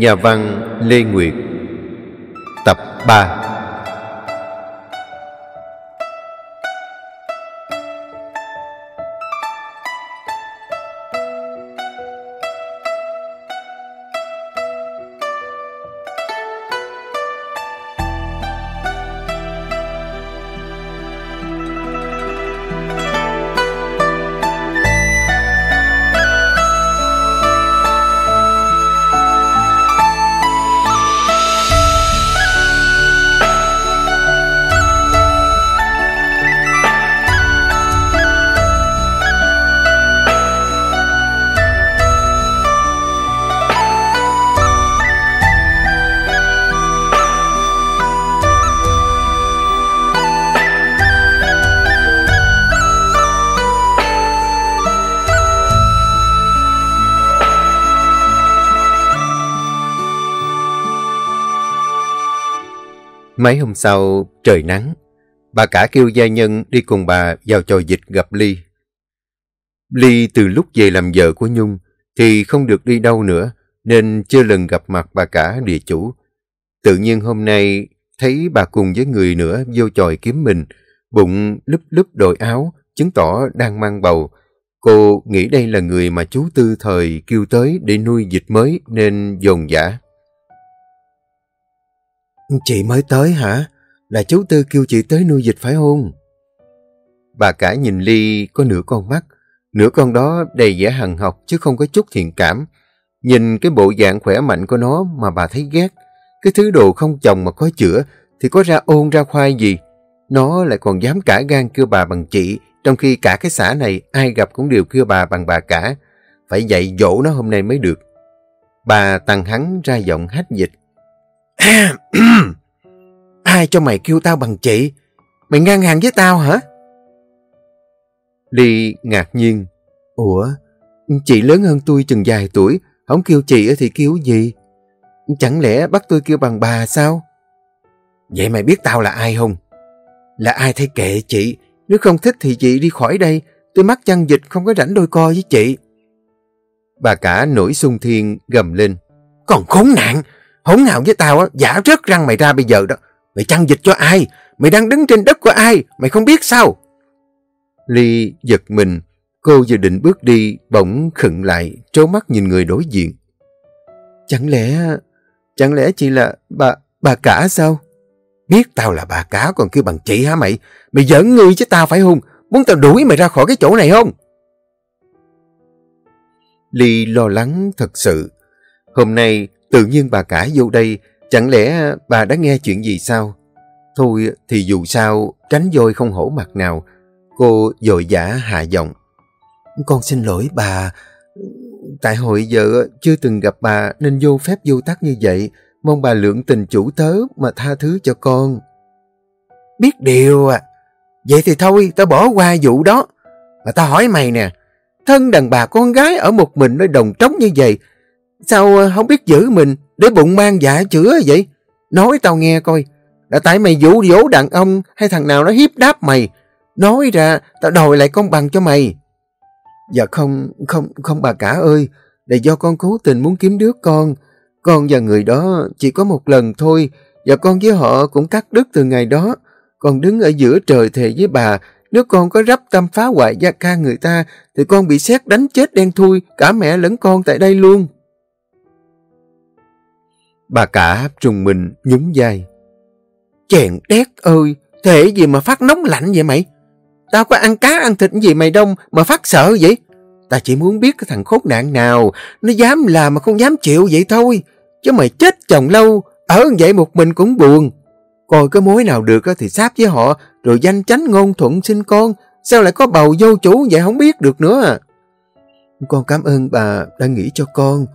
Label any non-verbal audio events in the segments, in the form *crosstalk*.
Nhà văn Lê Nguyệt. Tập 3 Mấy hôm sau, trời nắng. Bà cả kêu gia nhân đi cùng bà vào trò dịch gặp Ly. Ly từ lúc về làm vợ của Nhung thì không được đi đâu nữa, nên chưa lần gặp mặt bà cả địa chủ. Tự nhiên hôm nay thấy bà cùng với người nữa vô tròi kiếm mình, bụng lúp lúp đội áo, chứng tỏ đang mang bầu. Cô nghĩ đây là người mà chú Tư thời kêu tới để nuôi dịch mới nên dồn dã. Chị mới tới hả? Là chú Tư kêu chị tới nuôi dịch phải không? Bà cả nhìn Ly có nửa con mắt, nửa con đó đầy vẻ hằng học chứ không có chút thiện cảm. Nhìn cái bộ dạng khỏe mạnh của nó mà bà thấy ghét. Cái thứ đồ không chồng mà có chữa thì có ra ôn ra khoai gì. Nó lại còn dám cả gan kêu bà bằng chị, trong khi cả cái xã này ai gặp cũng đều kêu bà bằng bà cả. Phải dạy dỗ nó hôm nay mới được. Bà tăng hắn ra giọng hách dịch. *clears throat* Ai cho mày kêu tao bằng chị? Mày ngang hàng với tao hả? Ly ngạc nhiên. Ủa, chị lớn hơn tôi chừng vài tuổi, không kêu chị thì kêu gì? Chẳng lẽ bắt tôi kêu bằng bà sao? Vậy mày biết tao là ai không? Là ai thấy kệ chị, nếu không thích thì chị đi khỏi đây, tôi mắc chăn dịch không có rảnh đôi co với chị. Bà cả nổi sung thiên gầm lên. Còn khốn nạn, hỗn hào với tao á, giả rớt răng mày ra bây giờ đó. Mày chăn dịch cho ai? Mày đang đứng trên đất của ai? Mày không biết sao? Ly giật mình, cô vừa định bước đi, bỗng khựng lại, trố mắt nhìn người đối diện. Chẳng lẽ, chẳng lẽ chị là bà, bà cả sao? Biết tao là bà cả còn kêu bằng chị hả mày? Mày giỡn ngươi chứ tao phải hung Muốn tao đuổi mày ra khỏi cái chỗ này không? Ly lo lắng thật sự. Hôm nay tự nhiên bà cả vô đây Chẳng lẽ bà đã nghe chuyện gì sao? Thôi thì dù sao, tránh dôi không hổ mặt nào. Cô dội giả hạ giọng. Con xin lỗi bà. Tại hội giờ chưa từng gặp bà nên vô phép vô tắc như vậy. Mong bà lượng tình chủ tớ mà tha thứ cho con. Biết điều à. Vậy thì thôi, tao bỏ qua vụ đó. Mà tao hỏi mày nè, thân đàn bà con gái ở một mình nơi đồng trống như vậy, sao ờ, không biết giữ mình để bụng mang dạ chữa vậy? Nói tao nghe coi, là tại mày dụ dỗ đàn ông hay thằng nào nó hiếp đáp mày. Nói ra, tao đòi lại công bằng cho mày. Dạ không, không, không bà cả ơi, là do con cố tình muốn kiếm đứa con. Con và người đó chỉ có một lần thôi, và con với họ cũng cắt đứt từ ngày đó. Con đứng ở giữa trời thề với bà, nếu con có rắp tâm phá hoại gia ca người ta, thì con bị xét đánh chết đen thui, cả mẹ lẫn con tại đây luôn. Bà cả trùng mình nhún vai. Chèn đét ơi, thể gì mà phát nóng lạnh vậy mày? Tao có ăn cá ăn thịt gì mày đông mà phát sợ vậy? Ta chỉ muốn biết cái thằng khốn nạn nào nó dám làm mà không dám chịu vậy thôi. Chứ mày chết chồng lâu, ở vậy một mình cũng buồn. Coi cái mối nào được thì sáp với họ rồi danh chánh ngôn thuận sinh con. Sao lại có bầu vô chủ vậy không biết được nữa à? Con cảm ơn bà đã nghĩ cho con.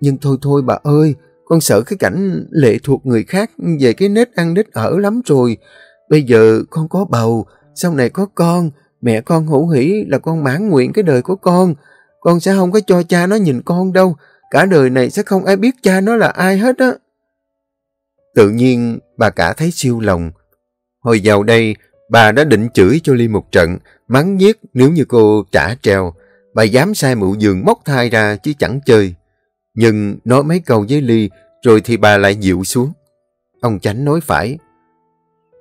Nhưng thôi thôi bà ơi, con sợ cái cảnh lệ thuộc người khác về cái nết ăn nết ở lắm rồi. Bây giờ con có bầu, sau này có con, mẹ con hữu hỷ là con mãn nguyện cái đời của con. Con sẽ không có cho cha nó nhìn con đâu. Cả đời này sẽ không ai biết cha nó là ai hết á. Tự nhiên bà cả thấy siêu lòng. Hồi vào đây, bà đã định chửi cho Ly một trận, mắng nhiếc nếu như cô trả treo. bà dám sai mụ giường móc thai ra chứ chẳng chơi. Nhưng nói mấy câu với Ly, rồi thì bà lại dịu xuống. Ông Chánh nói phải.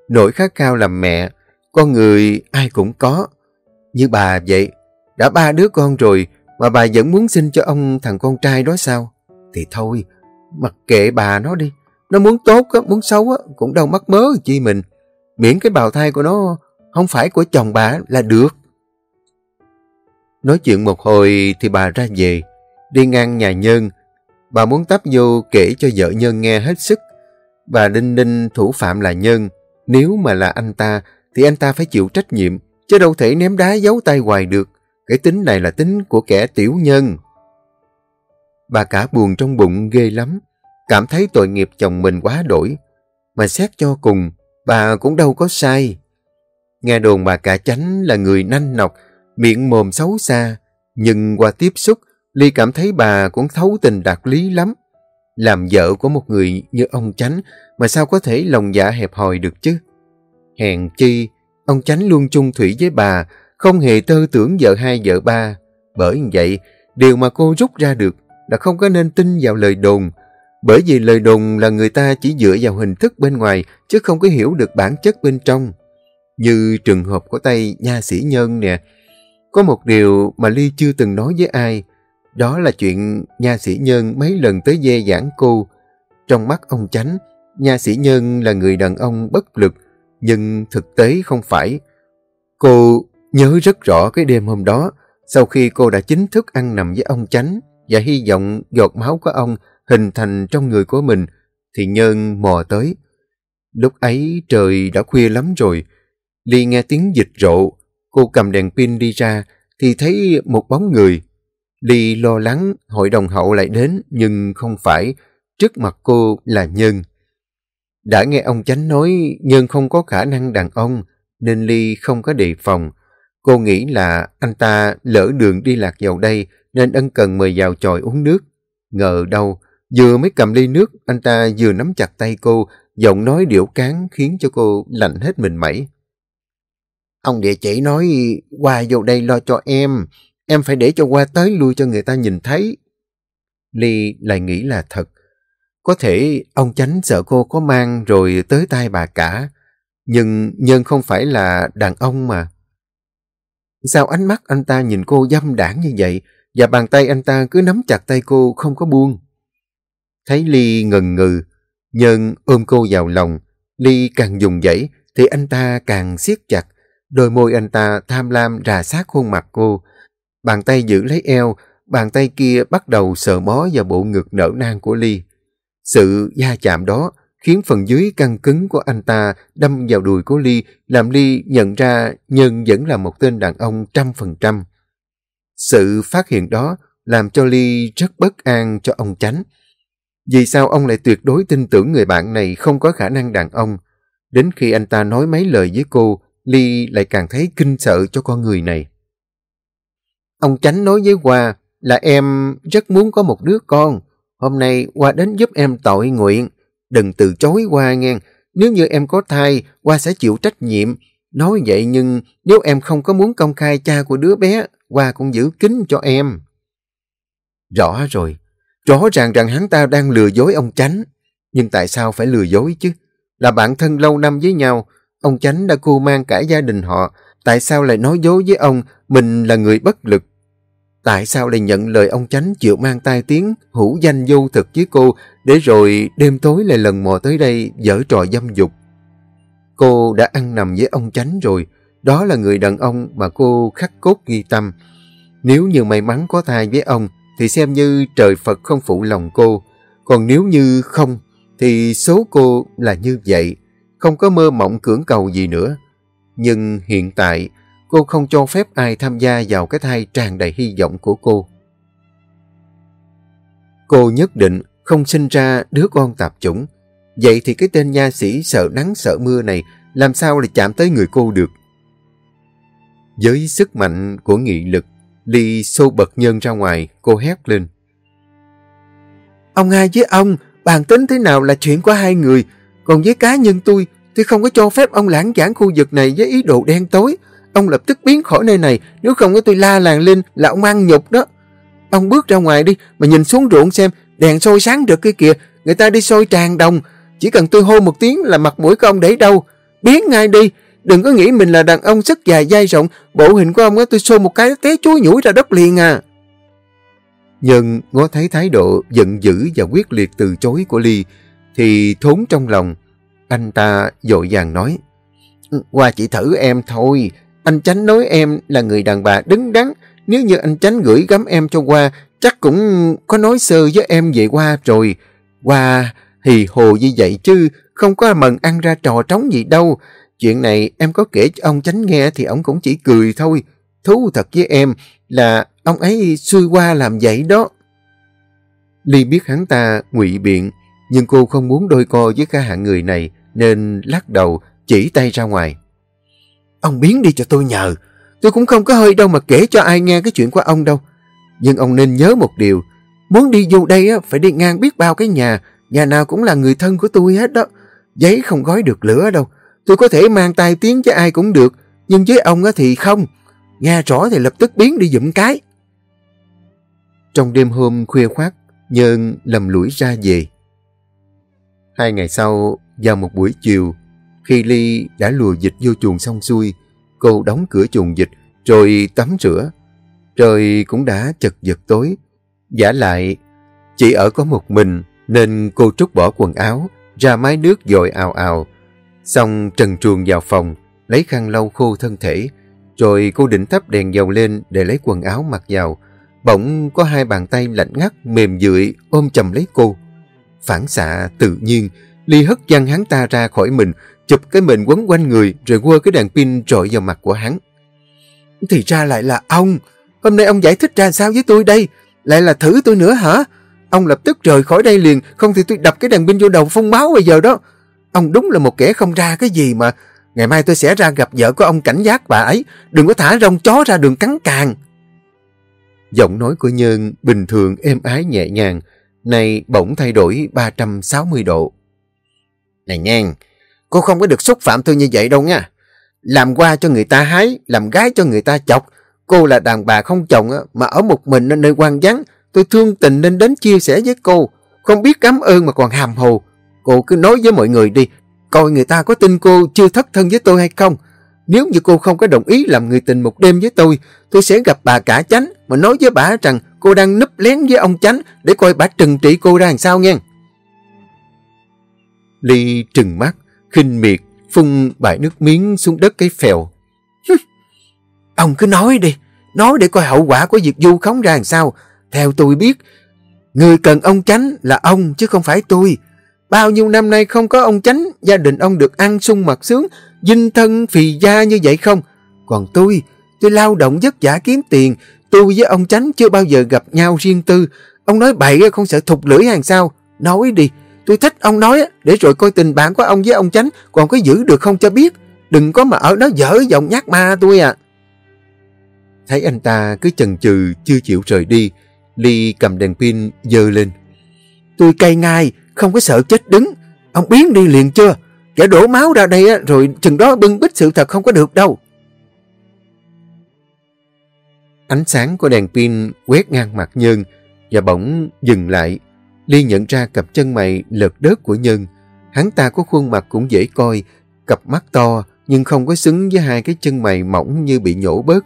Nỗi khát khao làm mẹ, con người ai cũng có. Như bà vậy, đã ba đứa con rồi mà bà vẫn muốn sinh cho ông thằng con trai đó sao? Thì thôi, mặc kệ bà nó đi. Nó muốn tốt, á, muốn xấu á, cũng đâu mắc mớ chi mình. Miễn cái bào thai của nó không phải của chồng bà là được. Nói chuyện một hồi thì bà ra về, đi ngang nhà Nhân. Bà muốn tấp vô kể cho vợ Nhân nghe hết sức. Bà đinh ninh thủ phạm là Nhân. Nếu mà là anh ta, thì anh ta phải chịu trách nhiệm, chứ đâu thể ném đá giấu tay hoài được. Cái tính này là tính của kẻ tiểu nhân. Bà cả buồn trong bụng ghê lắm, cảm thấy tội nghiệp chồng mình quá đổi. Mà xét cho cùng, bà cũng đâu có sai. Nghe đồn bà cả chánh là người nanh nọc, miệng mồm xấu xa, nhưng qua tiếp xúc, Ly cảm thấy bà cũng thấu tình đạt lý lắm. Làm vợ của một người như ông chánh mà sao có thể lòng dạ hẹp hòi được chứ? Hèn chi, ông chánh luôn chung thủy với bà, không hề tơ tưởng vợ hai vợ ba. Bởi vậy, điều mà cô rút ra được là không có nên tin vào lời đồn, bởi vì lời đồn là người ta chỉ dựa vào hình thức bên ngoài chứ không có hiểu được bản chất bên trong. Như trường hợp của tay nha sĩ nhân nè. Có một điều mà Ly chưa từng nói với ai, đó là chuyện nha sĩ nhân mấy lần tới dê giảng cô. Trong mắt ông chánh, nha sĩ nhân là người đàn ông bất lực, nhưng thực tế không phải. Cô nhớ rất rõ cái đêm hôm đó, sau khi cô đã chính thức ăn nằm với ông chánh và hy vọng giọt máu của ông hình thành trong người của mình, thì Nhân mò tới. Lúc ấy trời đã khuya lắm rồi. Ly nghe tiếng dịch rộ, cô cầm đèn pin đi ra, thì thấy một bóng người. Ly lo lắng hội đồng hậu lại đến, nhưng không phải, trước mặt cô là Nhân. Đã nghe ông Chánh nói Nhân không có khả năng đàn ông, nên Ly không có đề phòng. Cô nghĩ là anh ta lỡ đường đi lạc vào đây, nên ân cần mời vào tròi uống nước. Ngờ đâu, vừa mới cầm ly nước, anh ta vừa nắm chặt tay cô, giọng nói điệu cán khiến cho cô lạnh hết mình mẩy. Ông địa chỉ nói qua vô đây lo cho em, em phải để cho qua tới lui cho người ta nhìn thấy. Ly lại nghĩ là thật. Có thể ông chánh sợ cô có mang rồi tới tay bà cả. Nhưng Nhân không phải là đàn ông mà. Sao ánh mắt anh ta nhìn cô dâm đảng như vậy và bàn tay anh ta cứ nắm chặt tay cô không có buông. Thấy Ly ngần ngừ, Nhân ôm cô vào lòng, Ly càng dùng dãy thì anh ta càng siết chặt, đôi môi anh ta tham lam rà sát khuôn mặt cô. Bàn tay giữ lấy eo, bàn tay kia bắt đầu sờ mó vào bộ ngực nở nang của Ly. Sự gia chạm đó khiến phần dưới căng cứng của anh ta đâm vào đùi của Ly, làm Ly nhận ra Nhân vẫn là một tên đàn ông trăm phần trăm. Sự phát hiện đó làm cho Ly rất bất an cho ông Chánh. Vì sao ông lại tuyệt đối tin tưởng người bạn này không có khả năng đàn ông? Đến khi anh ta nói mấy lời với cô, Ly lại càng thấy kinh sợ cho con người này. Ông Chánh nói với Hoa là em rất muốn có một đứa con. Hôm nay Hoa đến giúp em tội nguyện. Đừng từ chối Hoa nghe. Nếu như em có thai, Hoa sẽ chịu trách nhiệm. Nói vậy nhưng nếu em không có muốn công khai cha của đứa bé, Hoa cũng giữ kín cho em. Rõ rồi. Rõ ràng rằng hắn ta đang lừa dối ông Chánh. Nhưng tại sao phải lừa dối chứ? Là bạn thân lâu năm với nhau. Ông Chánh đã cô mang cả gia đình họ. Tại sao lại nói dối với ông mình là người bất lực? Tại sao lại nhận lời ông Chánh chịu mang tai tiếng hữu danh vô thực với cô để rồi đêm tối lại lần mò tới đây dở trò dâm dục? Cô đã ăn nằm với ông Chánh rồi. Đó là người đàn ông mà cô khắc cốt ghi tâm. Nếu như may mắn có thai với ông, thì xem như trời Phật không phụ lòng cô. Còn nếu như không, thì số cô là như vậy. Không có mơ mộng cưỡng cầu gì nữa. Nhưng hiện tại cô không cho phép ai tham gia vào cái thai tràn đầy hy vọng của cô. Cô nhất định không sinh ra đứa con tạp chủng. Vậy thì cái tên nha sĩ sợ nắng sợ mưa này làm sao lại chạm tới người cô được? Với sức mạnh của nghị lực, Ly xô bật nhân ra ngoài, cô hét lên. Ông hai với ông, bàn tính thế nào là chuyện của hai người, còn với cá nhân tôi, tôi không có cho phép ông lãng giảng khu vực này với ý đồ đen tối. Ông lập tức biến khỏi nơi này, nếu không có tôi la làng lên là ông ăn nhục đó. Ông bước ra ngoài đi, mà nhìn xuống ruộng xem, đèn sôi sáng được kia kìa, người ta đi sôi tràn đồng. Chỉ cần tôi hô một tiếng là mặt mũi của ông để đâu. Biến ngay đi, đừng có nghĩ mình là đàn ông sức dài dai rộng, bộ hình của ông á tôi xô một cái té chuối nhủi ra đất liền à. Nhưng ngó thấy thái độ giận dữ và quyết liệt từ chối của Ly, thì thốn trong lòng. Anh ta dội vàng nói, ừ, Qua chỉ thử em thôi, anh Chánh nói em là người đàn bà đứng đắn, nếu như anh Chánh gửi gắm em cho qua, chắc cũng có nói sơ với em về qua rồi. Qua thì hồ như vậy chứ, không có mần ăn ra trò trống gì đâu. Chuyện này em có kể cho ông Chánh nghe thì ông cũng chỉ cười thôi. Thú thật với em là ông ấy xui qua làm vậy đó. Ly biết hắn ta ngụy biện, nhưng cô không muốn đôi co với cả hạng người này, nên lắc đầu, chỉ tay ra ngoài. Ông biến đi cho tôi nhờ. Tôi cũng không có hơi đâu mà kể cho ai nghe cái chuyện của ông đâu. Nhưng ông nên nhớ một điều. Muốn đi vô đây á, phải đi ngang biết bao cái nhà. Nhà nào cũng là người thân của tôi hết đó. Giấy không gói được lửa đâu. Tôi có thể mang tai tiếng với ai cũng được. Nhưng với ông á thì không. Nghe rõ thì lập tức biến đi dụm cái. Trong đêm hôm khuya khoát, Nhân lầm lũi ra về. Hai ngày sau, vào một buổi chiều, khi Ly đã lùa dịch vô chuồng xong xuôi, cô đóng cửa chuồng dịch rồi tắm rửa. Trời cũng đã chật giật tối. Giả lại, chỉ ở có một mình nên cô trút bỏ quần áo, ra mái nước dội ào ào. Xong trần truồng vào phòng, lấy khăn lau khô thân thể, rồi cô định thắp đèn dầu lên để lấy quần áo mặc vào. Bỗng có hai bàn tay lạnh ngắt, mềm dượi ôm chầm lấy cô. Phản xạ tự nhiên, Ly hất văng hắn ta ra khỏi mình, chụp cái mền quấn quanh người rồi quơ cái đèn pin trội vào mặt của hắn. Thì ra lại là ông. Hôm nay ông giải thích ra sao với tôi đây? Lại là thử tôi nữa hả? Ông lập tức rời khỏi đây liền, không thì tôi đập cái đèn pin vô đầu phun máu bây giờ đó. Ông đúng là một kẻ không ra cái gì mà. Ngày mai tôi sẽ ra gặp vợ của ông cảnh giác bà ấy. Đừng có thả rong chó ra đường cắn càng. Giọng nói của Nhân bình thường êm ái nhẹ nhàng, nay bỗng thay đổi 360 độ. Này nhan, cô không có được xúc phạm tôi như vậy đâu nha. Làm qua cho người ta hái, làm gái cho người ta chọc. Cô là đàn bà không chồng mà ở một mình nơi quan vắng. Tôi thương tình nên đến chia sẻ với cô. Không biết cảm ơn mà còn hàm hồ. Cô cứ nói với mọi người đi, coi người ta có tin cô chưa thất thân với tôi hay không. Nếu như cô không có đồng ý làm người tình một đêm với tôi, tôi sẽ gặp bà cả chánh mà nói với bà rằng cô đang núp lén với ông chánh để coi bà trừng trị cô ra làm sao nghe. Ly trừng mắt, khinh miệt, phun bãi nước miếng xuống đất cái phèo. ông cứ nói đi, nói để coi hậu quả của việc du khống ra làm sao. Theo tôi biết, người cần ông chánh là ông chứ không phải tôi. Bao nhiêu năm nay không có ông chánh, gia đình ông được ăn sung mặc sướng, dinh thân phì gia như vậy không? Còn tôi, tôi lao động vất vả kiếm tiền, tôi với ông chánh chưa bao giờ gặp nhau riêng tư. Ông nói bậy không sợ thục lưỡi hàng sao? Nói đi, tôi thích ông nói để rồi coi tình bạn của ông với ông chánh còn có giữ được không cho biết. Đừng có mà ở đó dở giọng nhát ma tôi à. Thấy anh ta cứ chần chừ chưa chịu rời đi, Ly cầm đèn pin dơ lên. Tôi cay ngay, không có sợ chết đứng. Ông biến đi liền chưa? Kẻ đổ máu ra đây rồi chừng đó bưng bít sự thật không có được đâu. Ánh sáng của đèn pin quét ngang mặt Nhân và bỗng dừng lại. Ly nhận ra cặp chân mày lợt đớt của Nhân. Hắn ta có khuôn mặt cũng dễ coi, cặp mắt to nhưng không có xứng với hai cái chân mày mỏng như bị nhổ bớt.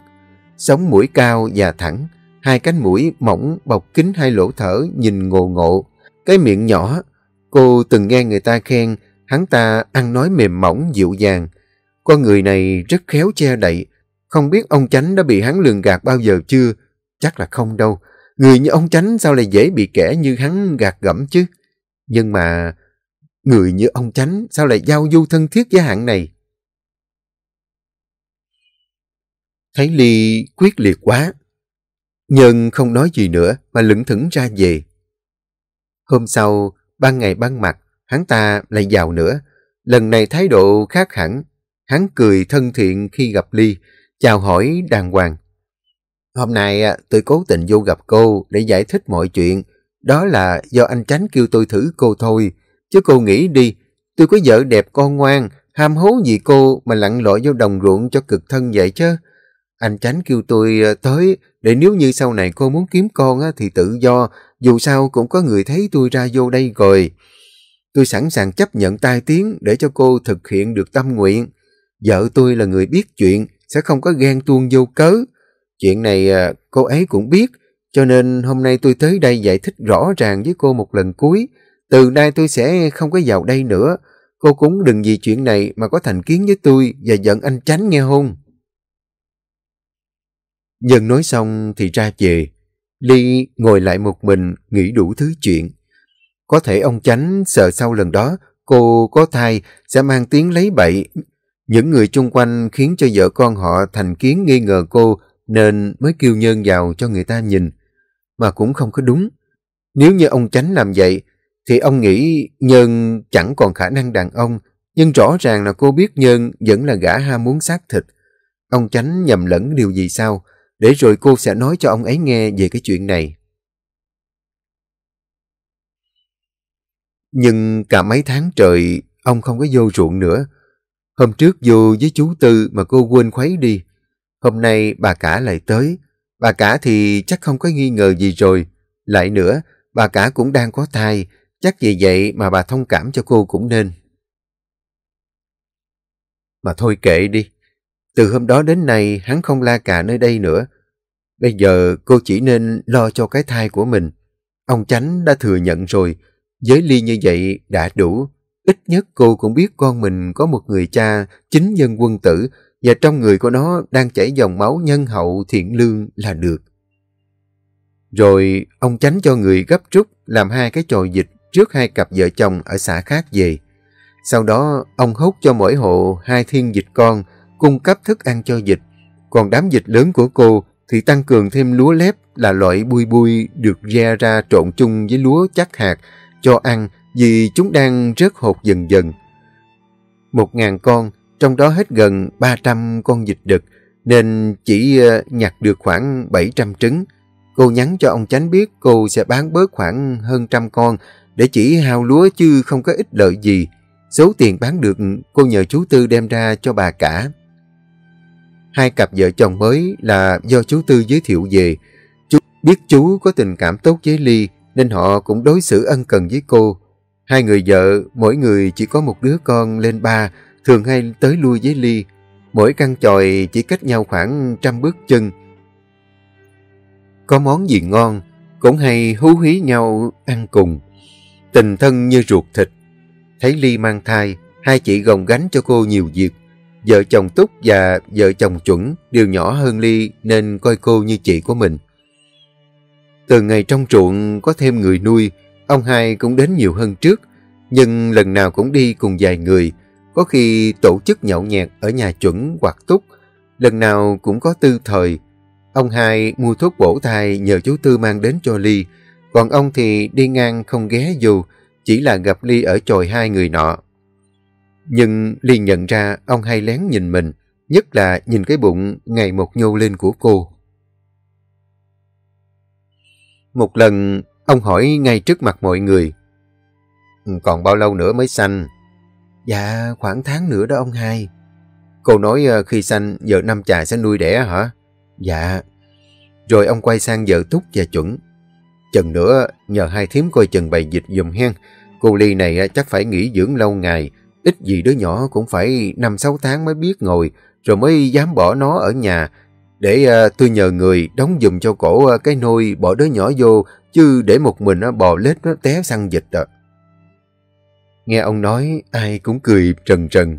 Sống mũi cao và thẳng, hai cánh mũi mỏng bọc kín hai lỗ thở nhìn ngộ ngộ. Cái miệng nhỏ, cô từng nghe người ta khen hắn ta ăn nói mềm mỏng dịu dàng. Con người này rất khéo che đậy, không biết ông Chánh đã bị hắn lường gạt bao giờ chưa? Chắc là không đâu. Người như ông Chánh sao lại dễ bị kẻ như hắn gạt gẫm chứ? Nhưng mà người như ông Chánh sao lại giao du thân thiết với hạng này? Thấy Ly quyết liệt quá. Nhân không nói gì nữa mà lững thững ra về. Hôm sau, ban ngày ban mặt, hắn ta lại vào nữa. Lần này thái độ khác hẳn. Hắn cười thân thiện khi gặp Ly, chào hỏi đàng hoàng. Hôm nay tôi cố tình vô gặp cô để giải thích mọi chuyện. Đó là do anh Tránh kêu tôi thử cô thôi. Chứ cô nghĩ đi, tôi có vợ đẹp con ngoan, ham hố gì cô mà lặn lội vô đồng ruộng cho cực thân vậy chứ. Anh Chánh kêu tôi ờ, tới để nếu như sau này cô muốn kiếm con thì tự do, dù sao cũng có người thấy tôi ra vô đây rồi. Tôi sẵn sàng chấp nhận tai tiếng để cho cô thực hiện được tâm nguyện. Vợ tôi là người biết chuyện, sẽ không có ghen tuông vô cớ. Chuyện này à, cô ấy cũng biết, cho nên hôm nay tôi tới đây giải thích rõ ràng với cô một lần cuối. Từ nay tôi sẽ không có vào đây nữa. Cô cũng đừng vì chuyện này mà có thành kiến với tôi và giận anh Chánh nghe không? Nhân nói xong thì ra về. Ly ngồi lại một mình nghĩ đủ thứ chuyện. Có thể ông Chánh sợ sau lần đó cô có thai sẽ mang tiếng lấy bậy. Những người chung quanh khiến cho vợ con họ thành kiến nghi ngờ cô nên mới kêu nhân vào cho người ta nhìn. Mà cũng không có đúng. Nếu như ông Chánh làm vậy thì ông nghĩ Nhân chẳng còn khả năng đàn ông nhưng rõ ràng là cô biết Nhân vẫn là gã ham muốn xác thịt. Ông Chánh nhầm lẫn điều gì sao? để rồi cô sẽ nói cho ông ấy nghe về cái chuyện này. Nhưng cả mấy tháng trời, ông không có vô ruộng nữa. Hôm trước vô với chú Tư mà cô quên khuấy đi. Hôm nay bà cả lại tới. Bà cả thì chắc không có nghi ngờ gì rồi. Lại nữa, bà cả cũng đang có thai. Chắc vì vậy mà bà thông cảm cho cô cũng nên. Mà thôi kệ đi. Từ hôm đó đến nay hắn không la cà nơi đây nữa. Bây giờ cô chỉ nên lo cho cái thai của mình. Ông Chánh đã thừa nhận rồi, giới Ly như vậy đã đủ. Ít nhất cô cũng biết con mình có một người cha chính nhân quân tử và trong người của nó đang chảy dòng máu nhân hậu thiện lương là được. Rồi ông tránh cho người gấp rút làm hai cái chòi dịch trước hai cặp vợ chồng ở xã khác về. Sau đó ông hốt cho mỗi hộ hai thiên dịch con cung cấp thức ăn cho dịch. Còn đám dịch lớn của cô thì tăng cường thêm lúa lép là loại bui bui được ra ra trộn chung với lúa chắc hạt cho ăn vì chúng đang rớt hột dần dần. Một ngàn con, trong đó hết gần 300 con vịt đực nên chỉ ờ, nhặt được khoảng 700 trứng. Cô nhắn cho ông Chánh biết cô sẽ bán bớt khoảng hơn trăm con để chỉ hao lúa chứ không có ích lợi gì. Số tiền bán được cô nhờ chú Tư đem ra cho bà cả. Hai cặp vợ chồng mới là do chú Tư giới thiệu về. Chú biết chú có tình cảm tốt với Ly nên họ cũng đối xử ân cần với cô. Hai người vợ, mỗi người chỉ có một đứa con lên ba, thường hay tới lui với Ly. Mỗi căn chòi chỉ cách nhau khoảng trăm bước chân. Có món gì ngon, cũng hay hú hí nhau ăn cùng. Tình thân như ruột thịt. Thấy Ly mang thai, hai chị gồng gánh cho cô nhiều việc. Vợ chồng Túc và vợ chồng Chuẩn đều nhỏ hơn Ly nên coi cô như chị của mình. Từ ngày trong ruộng có thêm người nuôi, ông hai cũng đến nhiều hơn trước, nhưng lần nào cũng đi cùng vài người, có khi tổ chức nhậu nhẹt ở nhà Chuẩn hoặc Túc, lần nào cũng có tư thời. Ông hai mua thuốc bổ thai nhờ chú Tư mang đến cho Ly, còn ông thì đi ngang không ghé dù, chỉ là gặp Ly ở chòi hai người nọ. Nhưng liền nhận ra ông hay lén nhìn mình, nhất là nhìn cái bụng ngày một nhô lên của cô. Một lần, ông hỏi ngay trước mặt mọi người. Ừ, còn bao lâu nữa mới sanh? Dạ, khoảng tháng nữa đó ông hai. Cô nói ờ, khi sanh, vợ năm chài sẽ nuôi đẻ hả? Dạ. Rồi ông quay sang vợ Túc và Chuẩn. Chừng nữa, nhờ hai thím coi chừng bày dịch dùm hen. Cô Ly này ờ, chắc phải nghỉ dưỡng lâu ngày, Ít gì đứa nhỏ cũng phải 5-6 tháng mới biết ngồi, rồi mới dám bỏ nó ở nhà. Để ờ, tôi nhờ người đóng dùm cho cổ cái nôi bỏ đứa nhỏ vô, chứ để một mình bò lết nó té sang dịch à. Nghe ông nói, ai cũng cười trần trần.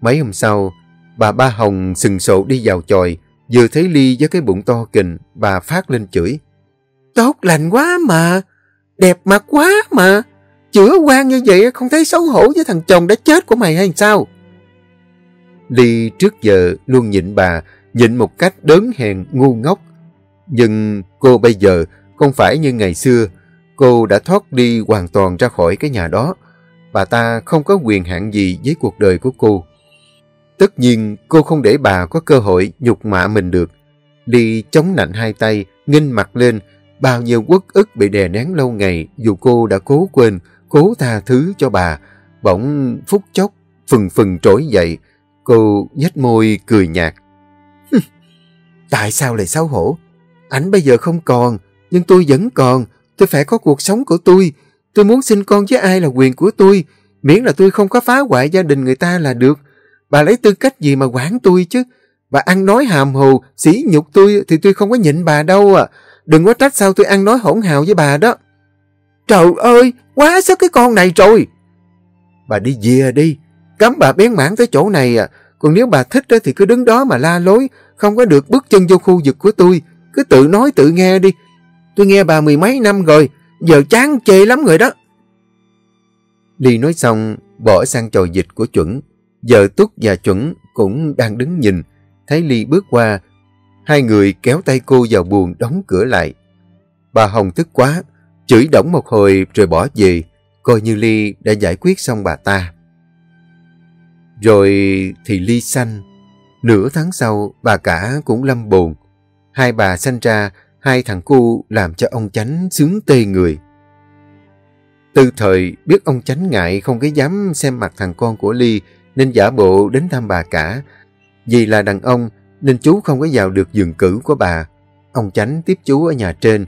Mấy hôm sau, bà Ba Hồng sừng sộ đi vào chòi, vừa thấy Ly với cái bụng to kình, bà phát lên chửi. Tốt lành quá mà, đẹp mặt quá mà. Chữa quan như vậy không thấy xấu hổ với thằng chồng đã chết của mày hay sao? Ly trước giờ luôn nhịn bà, nhịn một cách đớn hèn ngu ngốc. Nhưng cô bây giờ không phải như ngày xưa, cô đã thoát đi hoàn toàn ra khỏi cái nhà đó. Bà ta không có quyền hạn gì với cuộc đời của cô. Tất nhiên cô không để bà có cơ hội nhục mạ mình được. đi chống nạnh hai tay, nghinh mặt lên, bao nhiêu quất ức bị đè nén lâu ngày dù cô đã cố quên, cố tha thứ cho bà, bỗng phút chốc phừng phừng trỗi dậy. Cô nhếch môi cười nhạt. Tại sao lại xấu hổ? Ảnh bây giờ không còn, nhưng tôi vẫn còn. Tôi phải có cuộc sống của tôi. Tôi muốn sinh con với ai là quyền của tôi. Miễn là tôi không có phá hoại gia đình người ta là được. Bà lấy tư cách gì mà quản tôi chứ? Bà ăn nói hàm hồ, sỉ nhục tôi thì tôi không có nhịn bà đâu à. Đừng có trách sao tôi ăn nói hỗn hào với bà đó. Trời ơi, quá sức cái con này rồi. Bà đi về đi, cấm bà bén mảng tới chỗ này à. Còn nếu bà thích thì cứ đứng đó mà la lối, không có được bước chân vô khu vực của tôi. Cứ tự nói tự nghe đi. Tôi nghe bà mười mấy năm rồi, giờ chán chê lắm rồi đó. Ly nói xong, bỏ sang trò dịch của chuẩn. Giờ Túc và chuẩn cũng đang đứng nhìn. Thấy Ly bước qua, hai người kéo tay cô vào buồng đóng cửa lại. Bà Hồng tức quá, chửi đổng một hồi rồi bỏ về, coi như Ly đã giải quyết xong bà ta. Rồi thì Ly sanh. Nửa tháng sau, bà cả cũng lâm bồn. Hai bà sanh ra, hai thằng cu làm cho ông chánh sướng tê người. Từ thời biết ông chánh ngại không cái dám xem mặt thằng con của Ly, nên giả bộ đến thăm bà cả. Vì là đàn ông, nên chú không có vào được giường cử của bà. Ông chánh tiếp chú ở nhà trên.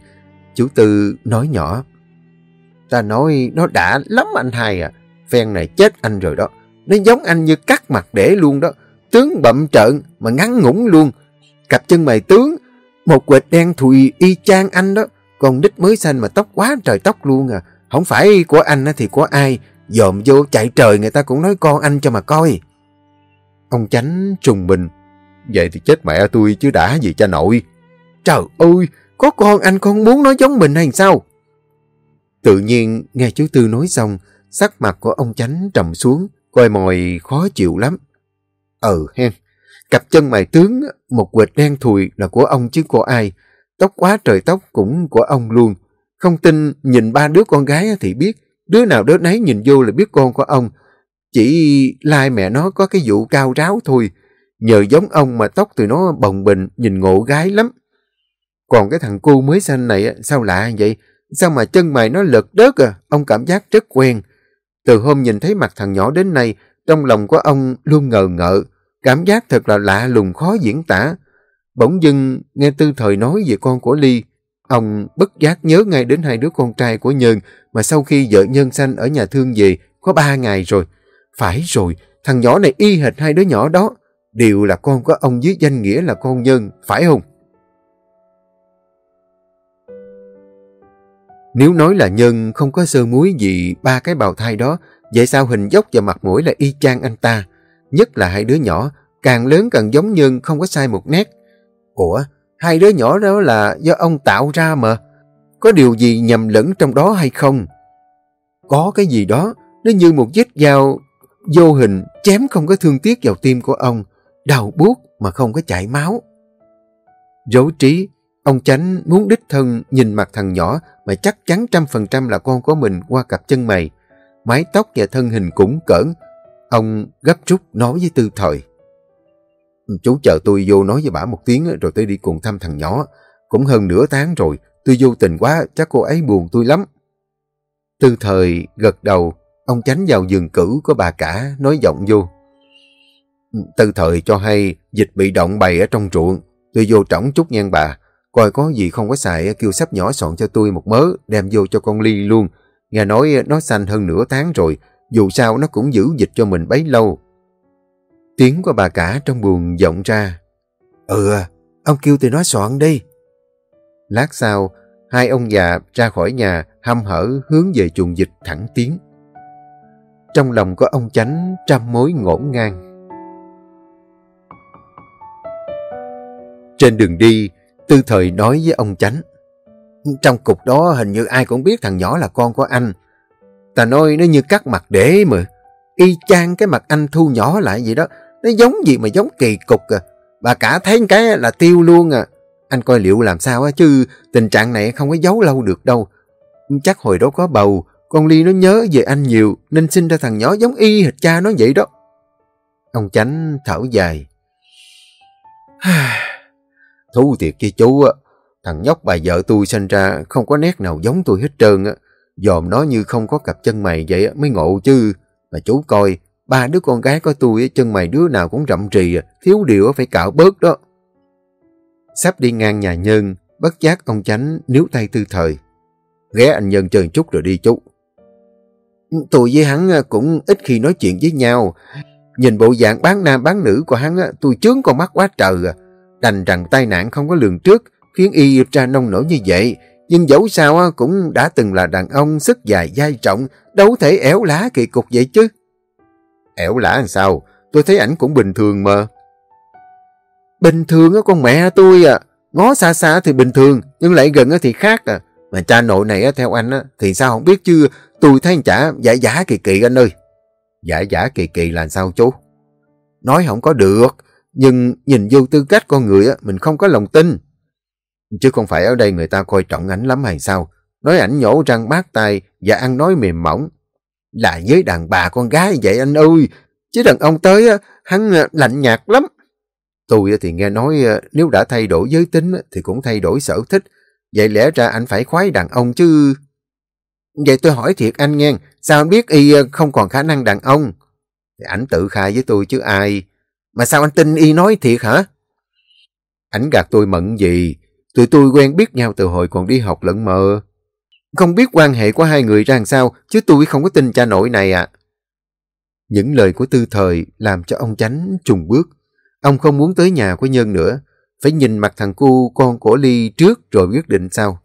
Chú Tư nói nhỏ. Ta nói nó đã lắm anh hai à. Phen này chết anh rồi đó. Nó giống anh như cắt mặt để luôn đó. Tướng bậm trợn mà ngắn ngủng luôn. Cặp chân mày tướng. Một quệt đen thùi y chang anh đó. Còn nít mới xanh mà tóc quá trời tóc luôn à. Không phải của anh thì của ai. Dòm vô chạy trời người ta cũng nói con anh cho mà coi. Ông chánh trùng bình. Vậy thì chết mẹ tôi chứ đã gì cha nội. Trời ơi, có con anh con muốn nói giống mình hay sao? Tự nhiên nghe chú Tư nói xong, sắc mặt của ông chánh trầm xuống, coi mồi khó chịu lắm. Ừ hen, cặp chân mày tướng, một quệt đen thùi là của ông chứ của ai. Tóc quá trời tóc cũng của ông luôn. Không tin nhìn ba đứa con gái thì biết, đứa nào đứa nấy nhìn vô là biết con của ông. Chỉ lai mẹ nó có cái vụ cao ráo thôi. Nhờ giống ông mà tóc tụi nó bồng bình, nhìn ngộ gái lắm. Còn cái thằng cu mới sanh này sao lạ vậy? Sao mà chân mày nó lật đớt à? Ông cảm giác rất quen. Từ hôm nhìn thấy mặt thằng nhỏ đến nay, trong lòng của ông luôn ngờ ngợ. Cảm giác thật là lạ lùng khó diễn tả. Bỗng dưng nghe Tư Thời nói về con của Ly, Ông bất giác nhớ ngay đến hai đứa con trai của Nhân mà sau khi vợ Nhân sanh ở nhà thương về có ba ngày rồi. Phải rồi, thằng nhỏ này y hệt hai đứa nhỏ đó. Đều là con của ông dưới danh nghĩa là con Nhân, phải không? Nếu nói là Nhân không có sơ muối gì ba cái bào thai đó, vậy sao hình dốc và mặt mũi là y chang anh ta? Nhất là hai đứa nhỏ, càng lớn càng giống nhưng không có sai một nét. Ủa, Hai đứa nhỏ đó là do ông tạo ra mà. Có điều gì nhầm lẫn trong đó hay không? Có cái gì đó, nó như một vết dao vô hình chém không có thương tiếc vào tim của ông, đau buốt mà không có chảy máu. Dấu trí, ông Chánh muốn đích thân nhìn mặt thằng nhỏ mà chắc chắn trăm phần trăm là con của mình qua cặp chân mày. Mái tóc và thân hình cũng cỡn. Ông gấp rút nói với tư thời. Chú chờ tôi vô nói với bà một tiếng rồi tôi đi cùng thăm thằng nhỏ. Cũng hơn nửa tháng rồi, tôi vô tình quá, chắc cô ấy buồn tôi lắm. Tư thời gật đầu, ông tránh vào giường cử của bà cả, nói giọng vô. Tư thời cho hay dịch bị động bày ở trong ruộng, tôi vô trỏng chút nhan bà. Coi có gì không có xài, kêu sắp nhỏ soạn cho tôi một mớ, đem vô cho con Ly luôn. Nghe nói nó xanh hơn nửa tháng rồi, dù sao nó cũng giữ dịch cho mình bấy lâu. Tiếng của bà cả trong buồn vọng ra. Ừ, ông kêu tụi nó soạn đi. Lát sau, hai ông già ra khỏi nhà hăm hở hướng về chuồng dịch thẳng tiến. Trong lòng có ông chánh trăm mối ngổn ngang. Trên đường đi, Tư Thời nói với ông chánh. Trong cục đó hình như ai cũng biết thằng nhỏ là con của anh. Ta nói nó như cắt mặt để mà. Y chang cái mặt anh thu nhỏ lại vậy đó. Nó giống gì mà giống kỳ cục à. Bà cả thấy cái là tiêu luôn à. Anh coi liệu làm sao á, chứ tình trạng này không có giấu lâu được đâu. Chắc hồi đó có bầu, con Ly nó nhớ về anh nhiều, nên sinh ra thằng nhỏ giống y hệt cha nó vậy đó. Ông Chánh thở dài. *sighs* Thú thiệt chứ chú á, thằng nhóc bà vợ tôi sinh ra không có nét nào giống tôi hết trơn á. Dòm nó như không có cặp chân mày vậy mới ngộ chứ. Mà chú coi, ba đứa con gái của tôi chân mày đứa nào cũng rậm rì, à, thiếu điều phải cạo bớt đó. Sắp đi ngang nhà nhân, bất giác ông chánh níu tay tư thời. Ghé anh Nhân chơi chút rồi đi chú. Tôi với hắn cũng ít khi nói chuyện với nhau. Nhìn bộ dạng bán nam bán nữ của hắn, tôi chướng con mắt quá trời. À. Đành rằng tai nạn không có lường trước, khiến y ra nông nổi như vậy. Nhưng dẫu sao cũng đã từng là đàn ông sức dài dai trọng, đâu thể ẻo lá kỳ cục vậy chứ. Ẻo lá làm sao? Tôi thấy ảnh cũng bình thường mà. Bình thường á con mẹ tôi à. Ngó xa xa thì bình thường, nhưng lại gần thì khác à. Mà cha nội này theo anh á, thì sao không biết chứ tôi thấy chả giả giả kỳ kỳ anh ơi. Giả giả kỳ kỳ là sao chú? Nói không có được, nhưng nhìn vô tư cách con người á, mình không có lòng tin. Chứ không phải ở đây người ta coi trọng ảnh lắm hay sao? Nói ảnh nhổ răng bát tay và ăn nói mềm mỏng. Là với đàn bà con gái vậy anh ơi. Chứ đàn ông tới á, hắn à, lạnh nhạt lắm. Tôi thì nghe nói à, nếu đã thay đổi giới tính thì cũng thay đổi sở thích. Vậy lẽ ra anh phải khoái đàn ông chứ... Vậy tôi hỏi thiệt anh nghe, sao anh biết y à, không còn khả năng đàn ông? Thì ảnh tự khai với tôi chứ ai. Mà sao anh tin y nói thiệt hả? Ảnh gạt tôi mận gì, tụi tôi quen biết nhau từ hồi còn đi học lẫn mờ. Không biết quan hệ của hai người ra làm sao, chứ tôi không có tin cha nội này ạ. Những lời của tư thời làm cho ông chánh trùng bước. Ông không muốn tới nhà của Nhân nữa, phải nhìn mặt thằng cu con của Ly trước rồi quyết định sau.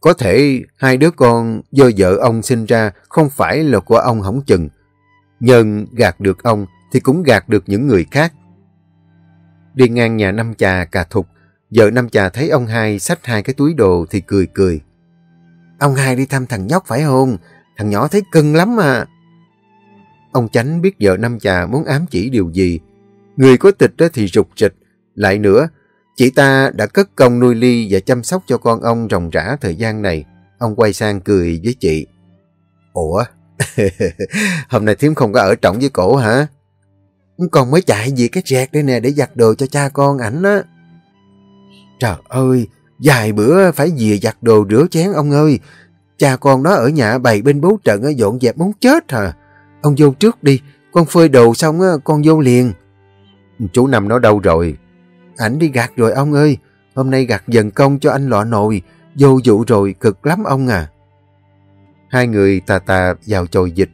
Có thể hai đứa con do vợ ông sinh ra không phải là của ông hỏng chừng. Nhân gạt được ông thì cũng gạt được những người khác. Đi ngang nhà năm trà cà thục, vợ năm trà thấy ông hai xách hai cái túi đồ thì cười cười. Ông hai đi thăm thằng nhóc phải không? Thằng nhỏ thấy cưng lắm mà. Ông chánh biết vợ năm trà muốn ám chỉ điều gì. Người có tịch thì rụt rịch. Lại nữa, chị ta đã cất công nuôi ly và chăm sóc cho con ông ròng rã thời gian này. Ông quay sang cười với chị. Ủa? *laughs* Hôm nay thím không có ở trọng với cổ hả? Con mới chạy về cái rẹt đây nè để giặt đồ cho cha con ảnh á. Trời ơi, dài bữa phải dìa giặt đồ rửa chén ông ơi. Cha con nó ở nhà bày bên bố trận ờ, dọn dẹp muốn chết hả? Ông vô trước đi, con phơi đồ xong ờ, con vô liền. Chú Năm nó đâu rồi? Ảnh đi gạt rồi ông ơi, hôm nay gạt dần công cho anh lọ nồi, vô vụ rồi cực lắm ông à. Hai người tà tà vào chồi dịch,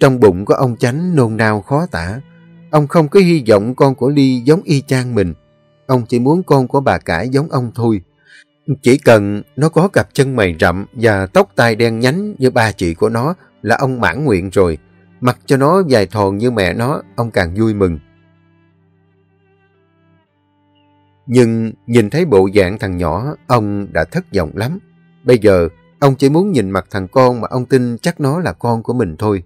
trong bụng có ông chánh nôn nao khó tả. Ông không có hy vọng con của Ly giống y chang mình, ông chỉ muốn con của bà cải giống ông thôi. Chỉ cần nó có cặp chân mày rậm và tóc tai đen nhánh như ba chị của nó là ông mãn nguyện rồi. Mặc cho nó dài thòn như mẹ nó, ông càng vui mừng. Nhưng nhìn thấy bộ dạng thằng nhỏ, ông đã thất vọng lắm. Bây giờ, ông chỉ muốn nhìn mặt thằng con mà ông tin chắc nó là con của mình thôi.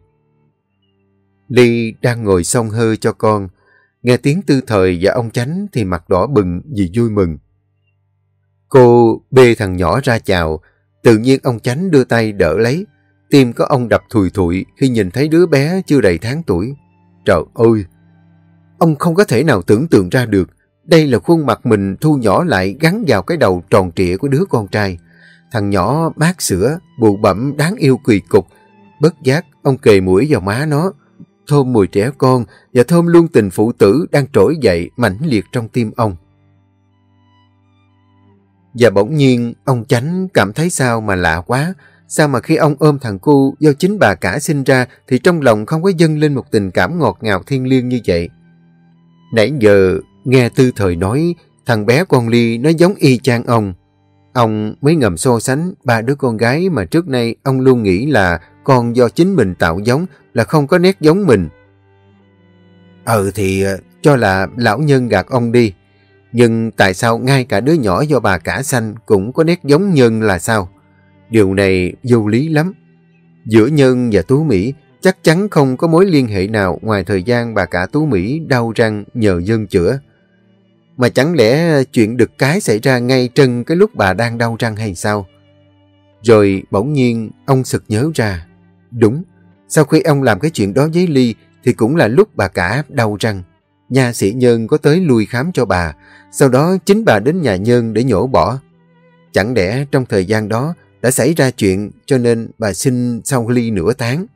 Ly đang ngồi xông hơi cho con. Nghe tiếng tư thời và ông chánh thì mặt đỏ bừng vì vui mừng. Cô bê thằng nhỏ ra chào, tự nhiên ông chánh đưa tay đỡ lấy. Tim có ông đập thùi thụi khi nhìn thấy đứa bé chưa đầy tháng tuổi. Trời ơi! Ông không có thể nào tưởng tượng ra được đây là khuôn mặt mình thu nhỏ lại gắn vào cái đầu tròn trịa của đứa con trai. Thằng nhỏ bát sữa, bụ bẩm đáng yêu quỳ cục. Bất giác, ông kề mũi vào má nó. Thơm mùi trẻ con và thơm luôn tình phụ tử đang trỗi dậy mãnh liệt trong tim ông. Và bỗng nhiên, ông chánh cảm thấy sao mà lạ quá. Sao mà khi ông ôm thằng cu do chính bà cả sinh ra thì trong lòng không có dâng lên một tình cảm ngọt ngào thiên liêng như vậy. Nãy giờ Nghe Tư Thời nói, thằng bé con Ly nó giống y chang ông. Ông mới ngầm so sánh ba đứa con gái mà trước nay ông luôn nghĩ là con do chính mình tạo giống là không có nét giống mình. Ừ thì ờ, cho là lão nhân gạt ông đi. Nhưng tại sao ngay cả đứa nhỏ do bà cả sanh cũng có nét giống nhân là sao? Điều này vô lý lắm. Giữa nhân và Tú Mỹ chắc chắn không có mối liên hệ nào ngoài thời gian bà cả Tú Mỹ đau răng nhờ dân chữa. Mà chẳng lẽ chuyện đực cái xảy ra ngay trân cái lúc bà đang đau răng hay sao? Rồi bỗng nhiên ông sực nhớ ra. Đúng, sau khi ông làm cái chuyện đó với Ly thì cũng là lúc bà cả đau răng. Nhà sĩ Nhân có tới lui khám cho bà, sau đó chính bà đến nhà Nhân để nhổ bỏ. Chẳng lẽ trong thời gian đó đã xảy ra chuyện cho nên bà sinh sau Ly nửa tháng.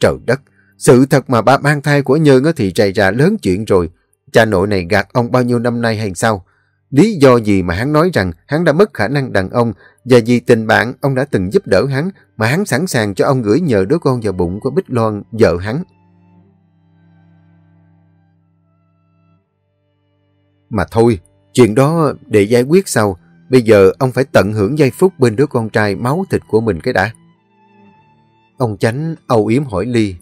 Trời đất, Sự thật mà bà mang thai của Nhân thì rầy ra lớn chuyện rồi. Cha nội này gạt ông bao nhiêu năm nay hay sao? Lý do gì mà hắn nói rằng hắn đã mất khả năng đàn ông và vì tình bạn ông đã từng giúp đỡ hắn mà hắn sẵn sàng cho ông gửi nhờ đứa con vào bụng của Bích Loan, vợ hắn. Mà thôi, chuyện đó để giải quyết sau. Bây giờ ông phải tận hưởng giây phút bên đứa con trai máu thịt của mình cái đã. Ông Chánh âu yếm hỏi Ly.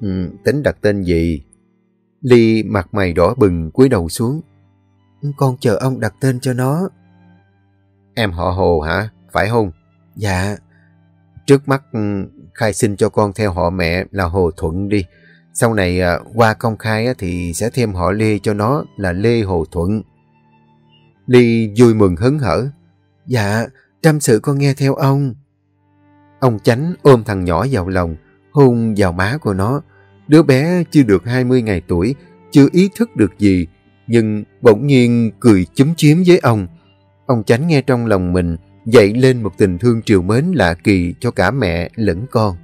Ừ, tính đặt tên gì? Ly mặt mày đỏ bừng cúi đầu xuống. Con chờ ông đặt tên cho nó. Em họ Hồ hả? Phải không? Dạ. Trước mắt ừ, khai sinh cho con theo họ mẹ là Hồ Thuận đi. Sau này à, qua công khai thì sẽ thêm họ Lê cho nó là Lê Hồ Thuận. Ly vui mừng hấn hở. Dạ, trăm sự con nghe theo ông. Ông Chánh ôm thằng nhỏ vào lòng, hôn vào má của nó. Đứa bé chưa được 20 ngày tuổi, chưa ý thức được gì, nhưng bỗng nhiên cười chúm chiếm với ông. Ông Chánh nghe trong lòng mình dậy lên một tình thương triều mến lạ kỳ cho cả mẹ lẫn con.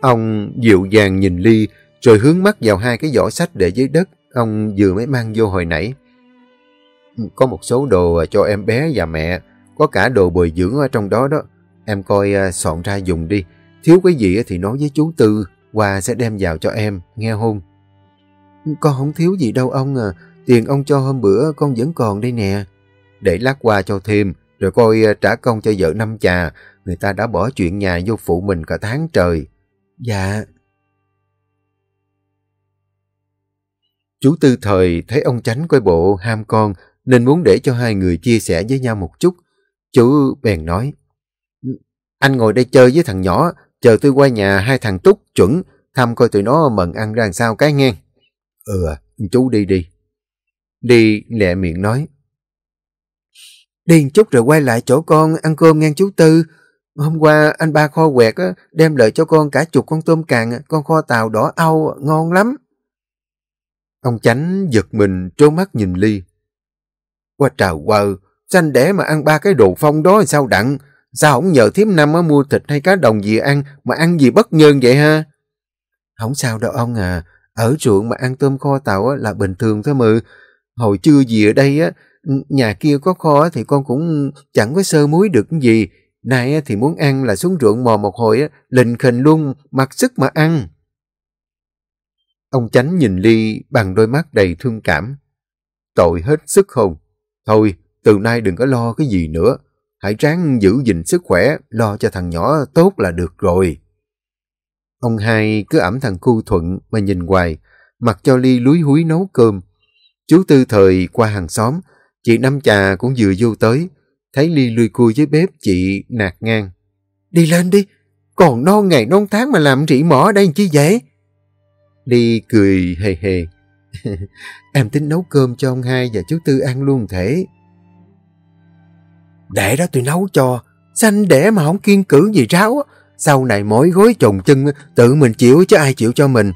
Ông dịu dàng nhìn Ly, rồi hướng mắt vào hai cái giỏ sách để dưới đất ông vừa mới mang vô hồi nãy. Có một số đồ cho em bé và mẹ, có cả đồ bồi dưỡng ở trong đó đó. Em coi à, soạn ra dùng đi. Thiếu cái gì thì nói với chú Tư, qua sẽ đem vào cho em, nghe không? Con không thiếu gì đâu ông à, tiền ông cho hôm bữa con vẫn còn đây nè. Để lát qua cho thêm, rồi coi ờ, trả công cho vợ năm trà, người ta đã bỏ chuyện nhà vô phụ mình cả tháng trời. Dạ. Chú Tư Thời thấy ông Chánh coi bộ ham con nên muốn để cho hai người chia sẻ với nhau một chút. Chú bèn nói, anh ngồi đây chơi với thằng nhỏ, chờ tôi qua nhà hai thằng Túc chuẩn, thăm coi tụi nó mần ăn ra sao cái nghe. Ừ, à, chú đi đi. Đi lẹ miệng nói. Đi chút rồi quay lại chỗ con ăn cơm ngang chú Tư. Hôm qua anh ba kho quẹt á, đem lợi cho con cả chục con tôm càng, con kho tàu đỏ au, ngon lắm. Ông Chánh giật mình trốn mắt nhìn Ly. Qua trào quờ, xanh đẻ mà ăn ba cái đồ phong đó sao đặng? Sao không nhờ thiếm năm á mua thịt hay cá đồng gì ăn mà ăn gì bất nhân vậy ha? Không sao đâu ông à, ở ruộng mà ăn tôm kho tàu là bình thường thôi mà. Hồi trưa gì ở đây á, nhà kia có kho thì con cũng chẳng có sơ muối được gì. Nay thì muốn ăn là xuống ruộng mò một hồi, lình khình luôn, mặc sức mà ăn. Ông Chánh nhìn Ly bằng đôi mắt đầy thương cảm. Tội hết sức không? Thôi, từ nay đừng có lo cái gì nữa. Hãy ráng giữ gìn sức khỏe, lo cho thằng nhỏ tốt là được rồi. Ông hai cứ ẩm thằng cu thuận mà nhìn hoài, mặc cho Ly lúi húi nấu cơm. Chú Tư Thời qua hàng xóm, chị Năm Trà cũng vừa vô tới, thấy Ly lươi cua dưới bếp chị nạt ngang. Đi lên đi, còn non ngày non tháng mà làm rỉ mỏ ở đây chi vậy? Ly cười hề hề. *laughs* em tính nấu cơm cho ông hai và chú Tư ăn luôn thể. Để đó tôi nấu cho, xanh đẻ mà không kiên cử gì ráo. Sau này mỗi gối chồng chân tự mình chịu chứ ai chịu cho mình.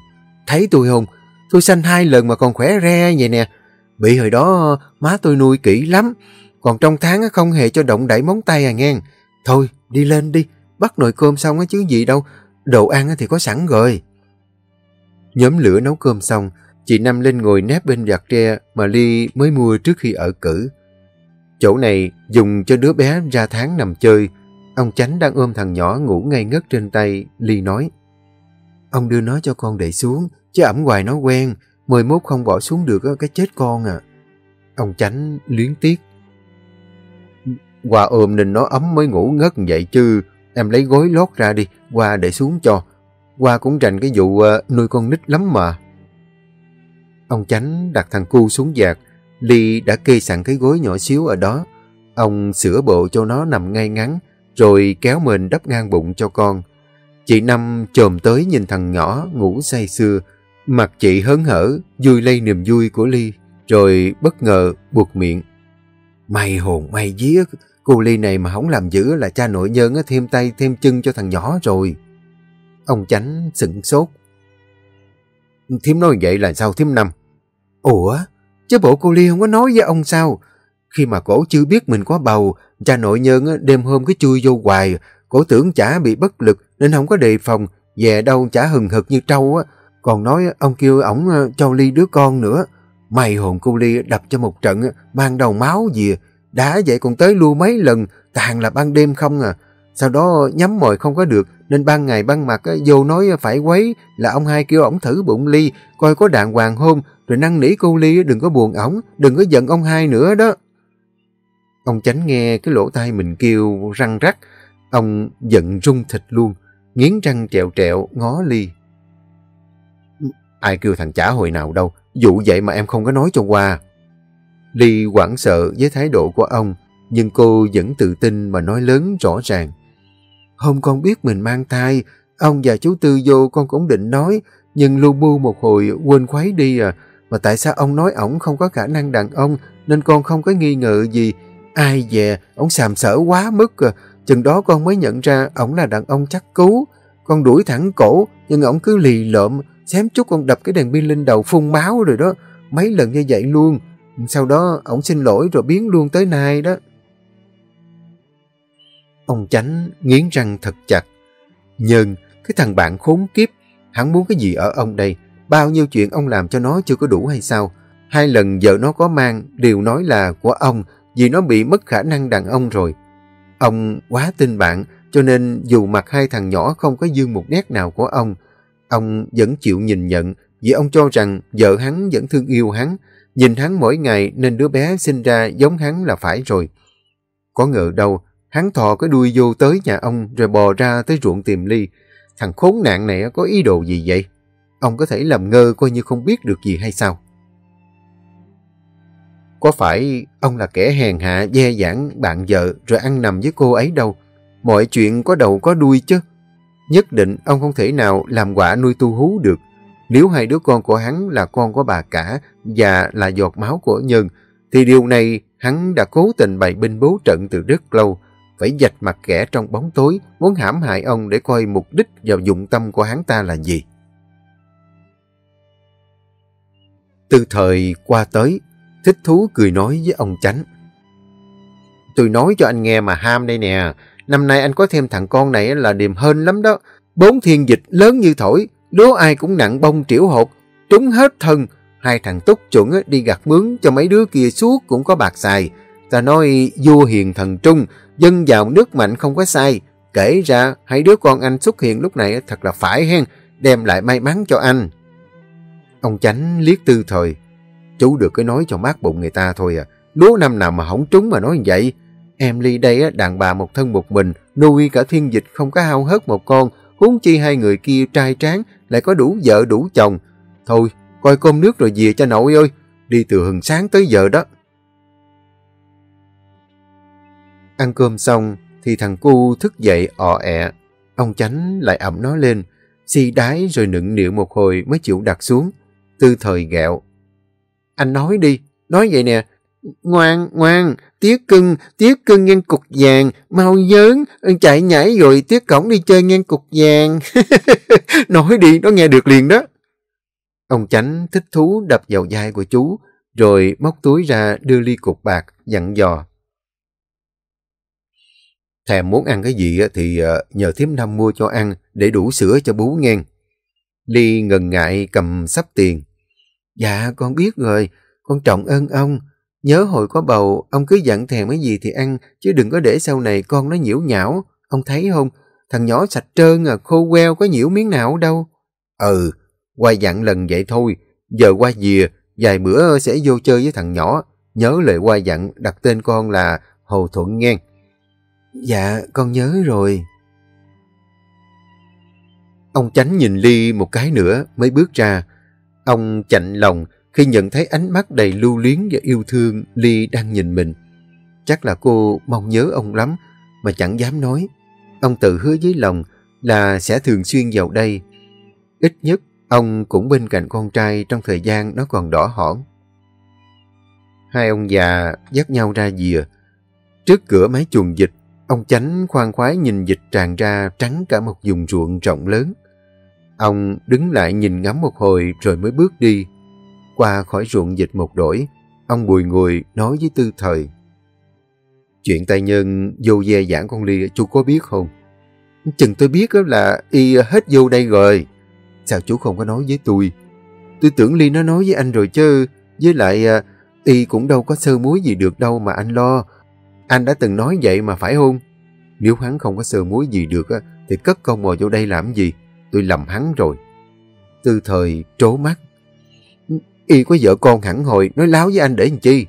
Thấy tôi không? Tôi sanh hai lần mà còn khỏe re vậy nè. Bị hồi đó má tôi nuôi kỹ lắm. Còn trong tháng không hề cho động đẩy móng tay à nghe. Thôi đi lên đi, bắt nồi cơm xong chứ gì đâu. Đồ ăn thì có sẵn rồi. Nhóm lửa nấu cơm xong, chị Năm lên ngồi nép bên giặt tre mà Ly mới mua trước khi ở cử. Chỗ này dùng cho đứa bé ra tháng nằm chơi. Ông Chánh đang ôm thằng nhỏ ngủ ngay ngất trên tay. Ly nói, Ông đưa nó cho con để xuống, chứ ẩm hoài nó quen. Mười mốt không bỏ xuống được cái chết con à. Ông Chánh luyến tiếc. Qua ôm nên nó ấm mới ngủ ngất vậy chứ. Em lấy gối lót ra đi, qua để xuống cho. Qua cũng rành cái vụ ờ, nuôi con nít lắm mà. Ông Chánh đặt thằng cu xuống giạc, Ly đã kê sẵn cái gối nhỏ xíu ở đó. Ông sửa bộ cho nó nằm ngay ngắn, rồi kéo mình đắp ngang bụng cho con. Chị Năm chồm tới nhìn thằng nhỏ ngủ say sưa, mặt chị hớn hở, vui lây niềm vui của Ly, rồi bất ngờ buộc miệng. May hồn may vía, cô Ly này mà không làm dữ là cha nội nhân thêm tay thêm chân cho thằng nhỏ rồi. Ông Chánh sững sốt. Thiếm nói vậy là sao thiếm năm? Ủa? Chứ bộ cô Ly không có nói với ông sao? Khi mà cổ chưa biết mình có bầu, cha nội nhân đêm hôm cứ chui vô hoài, cổ tưởng chả bị bất lực nên không có đề phòng, về đâu chả hừng hực như trâu á. Còn nói ông kêu ổng ờ, cho Ly đứa con nữa. Mày hồn cô Ly đập cho một trận, ờ, mang đầu máu gì. Đã vậy còn tới lưu mấy lần, toàn là ban đêm không à. Sau đó nhắm mồi không có được, nên ban ngày ban mặt ờ, vô nói phải quấy là ông hai kêu ổng thử bụng Ly, coi có đàng hoàng hôn, rồi năn nỉ cô Ly đừng có buồn ổng, đừng có giận ông hai nữa đó. Ông tránh nghe cái lỗ tai mình kêu răng rắc, ông giận rung thịt luôn, nghiến răng trẹo trẹo ngó Ly. Ai kêu thằng chả hồi nào đâu, dụ vậy mà em không có nói cho qua. Ly quảng sợ với thái độ của ông, nhưng cô vẫn tự tin mà nói lớn rõ ràng. Hôm con biết mình mang thai, ông và chú Tư vô con cũng định nói, nhưng lu bu một hồi quên khuấy đi à. Mà tại sao ông nói ổng không có khả năng đàn ông, nên con không có nghi ngờ gì. Ai dè, ổng sàm sỡ quá mức à. Chừng đó con mới nhận ra ổng là đàn ông chắc cứu. Con đuổi thẳng cổ, nhưng ổng cứ lì lợm, xém chút con đập cái đèn pin lên đầu phun máu rồi đó. Mấy lần như vậy luôn. Sau đó ổng xin lỗi rồi biến luôn tới nay đó. Ông chánh nghiến răng thật chặt. Nhưng cái thằng bạn khốn kiếp, hắn muốn cái gì ở ông đây? Bao nhiêu chuyện ông làm cho nó chưa có đủ hay sao? Hai lần vợ nó có mang, đều nói là của ông vì nó bị mất khả năng đàn ông rồi. Ông quá tin bạn, cho nên dù mặt hai thằng nhỏ không có dương một nét nào của ông, ông vẫn chịu nhìn nhận vì ông cho rằng vợ hắn vẫn thương yêu hắn, nhìn hắn mỗi ngày nên đứa bé sinh ra giống hắn là phải rồi. Có ngờ đâu, hắn thò cái đuôi vô tới nhà ông rồi bò ra tới ruộng tìm ly. Thằng khốn nạn này có ý đồ gì vậy? Ông có thể làm ngơ coi như không biết được gì hay sao? Có phải ông là kẻ hèn hạ, dè dãn bạn vợ rồi ăn nằm với cô ấy đâu? Mọi chuyện có đầu có đuôi chứ. Nhất định ông không thể nào làm quả nuôi tu hú được. Nếu hai đứa con của hắn là con của bà cả và là giọt máu của Nhân, thì điều này hắn đã cố tình bày binh bố trận từ rất lâu, phải dạch mặt kẻ trong bóng tối, muốn hãm hại ông để coi mục đích và dụng tâm của hắn ta là gì. Từ thời qua tới, thích thú cười nói với ông Chánh. Tôi nói cho anh nghe mà ham đây nè, năm nay anh có thêm thằng con này là điềm hơn lắm đó. Bốn thiên dịch lớn như thổi, đố ai cũng nặng bông triểu hột, trúng hết thân. Hai thằng túc chuẩn đi gặt mướn cho mấy đứa kia suốt cũng có bạc xài. Ta nói vua hiền thần trung, dân giàu nước mạnh không có sai. Kể ra hai đứa con anh xuất hiện lúc này thật là phải hen, đem lại may mắn cho anh. Ông Chánh liếc tư thời. Chú được cái nói cho mát bụng người ta thôi à. Đố năm nào mà không trúng mà nói như vậy. Em Ly đây đàn bà một thân một mình, nuôi cả thiên dịch không có hao hớt một con, huống chi hai người kia trai tráng, lại có đủ vợ đủ chồng. Thôi, coi cơm nước rồi về cho nội ơi, đi từ hừng sáng tới giờ đó. Ăn cơm xong thì thằng cu thức dậy ọ ẹ. Ông chánh lại ẩm nó lên, si đái rồi nựng nịu một hồi mới chịu đặt xuống. Tư thời gẹo. Anh nói đi, nói vậy nè. Ngoan, ngoan, tiết cưng, tiết cưng ngang cục vàng, mau dớn, chạy nhảy rồi tiếc cổng đi chơi ngang cục vàng. *laughs* nói đi, nó nghe được liền đó. Ông chánh thích thú đập vào vai của chú, rồi móc túi ra đưa ly cục bạc, dặn dò. Thèm muốn ăn cái gì thì ờ, nhờ thiếm năm mua cho ăn để đủ sữa cho bú ngang. Ly ngần ngại cầm sắp tiền. Dạ con biết rồi, con trọng ơn ông. Nhớ hồi có bầu, ông cứ dặn thèm cái gì thì ăn, chứ đừng có để sau này con nó nhiễu nhão. Ông thấy không, thằng nhỏ sạch trơn à, khô queo có nhiễu miếng nào đâu. Ừ, qua dặn lần vậy thôi, giờ qua dìa, vài bữa sẽ vô chơi với thằng nhỏ. Nhớ lời qua dặn đặt tên con là Hồ Thuận Ngang. Dạ, con nhớ rồi. Ông Chánh nhìn Ly một cái nữa mới bước ra. Ông chạnh lòng khi nhận thấy ánh mắt đầy lưu luyến và yêu thương, Ly đang nhìn mình. Chắc là cô mong nhớ ông lắm, mà chẳng dám nói. Ông tự hứa với lòng là sẽ thường xuyên vào đây. Ít nhất, ông cũng bên cạnh con trai trong thời gian nó còn đỏ hỏn. Hai ông già dắt nhau ra dìa. Trước cửa mái chuồng dịch Ông chánh khoan khoái nhìn dịch tràn ra trắng cả một vùng ruộng rộng lớn. Ông đứng lại nhìn ngắm một hồi rồi mới bước đi. Qua khỏi ruộng dịch một đổi, ông bùi ngùi nói với tư thời. Chuyện tài nhân vô dè giảng con Ly chú có biết không? Chừng tôi biết là y hết vô đây rồi. Sao chú không có nói với tôi? Tôi tưởng Ly nó nói với anh rồi chứ. Với lại à, y cũng đâu có sơ muối gì được đâu mà anh lo. Anh đã từng nói vậy mà phải không? Nếu hắn không có sơ muối gì được thì cất con mồi vô đây làm gì? Tôi lầm hắn rồi. Tư thời trố mắt. Y có vợ con hẳn hồi nói láo với anh để làm chi?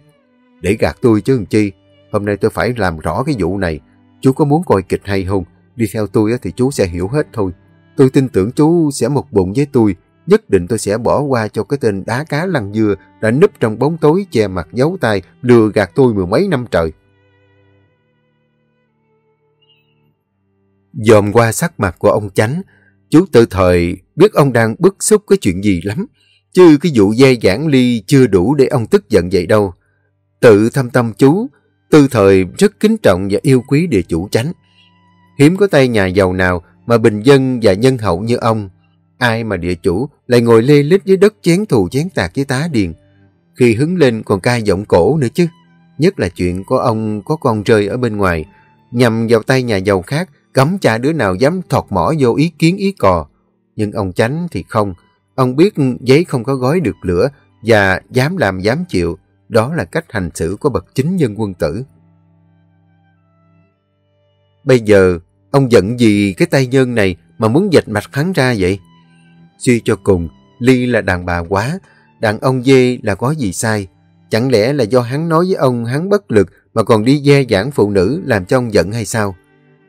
Để gạt tôi chứ làm chi? Hôm nay tôi phải làm rõ cái vụ này. Chú có muốn coi kịch hay không? Đi theo tôi thì chú sẽ hiểu hết thôi. Tôi tin tưởng chú sẽ một bụng với tôi. Nhất định tôi sẽ bỏ qua cho cái tên đá cá lăn dưa đã núp trong bóng tối che mặt giấu tay lừa gạt tôi mười mấy năm trời. Dòm qua sắc mặt của ông chánh, chú tự thời biết ông đang bức xúc cái chuyện gì lắm. Chứ cái vụ dây giảng ly chưa đủ để ông tức giận vậy đâu. Tự thâm tâm chú, tư thời rất kính trọng và yêu quý địa chủ tránh Hiếm có tay nhà giàu nào mà bình dân và nhân hậu như ông. Ai mà địa chủ lại ngồi lê lít với đất chén thù chén tạc với tá điền. Khi hứng lên còn ca giọng cổ nữa chứ. Nhất là chuyện có ông có con rơi ở bên ngoài. Nhằm vào tay nhà giàu khác, cấm cha đứa nào dám thọt mỏ vô ý kiến ý cò. Nhưng ông chánh thì không. Ông biết giấy không có gói được lửa và dám làm dám chịu. Đó là cách hành xử của bậc chính nhân quân tử. Bây giờ, ông giận gì cái tay nhân này mà muốn dạch mạch hắn ra vậy? Suy cho cùng, Ly là đàn bà quá, đàn ông dê là có gì sai. Chẳng lẽ là do hắn nói với ông hắn bất lực mà còn đi dè giảng phụ nữ làm cho ông giận hay sao?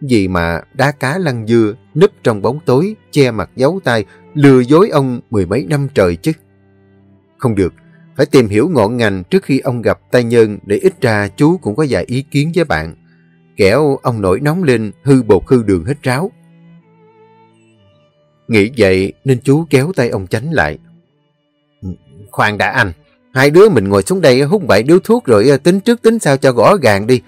Vì mà đá cá lăn dưa, núp trong bóng tối, che mặt giấu tay, lừa dối ông mười mấy năm trời chứ. Không được, phải tìm hiểu ngọn ngành trước khi ông gặp tay nhân để ít ra chú cũng có vài ý kiến với bạn. Kẻo ông nổi nóng lên hư bột hư đường hết ráo. Nghĩ vậy nên chú kéo tay ông tránh lại. Khoan đã anh, hai đứa mình ngồi xuống đây hút bậy điếu thuốc rồi ờ, tính trước tính sau cho gõ gàng đi.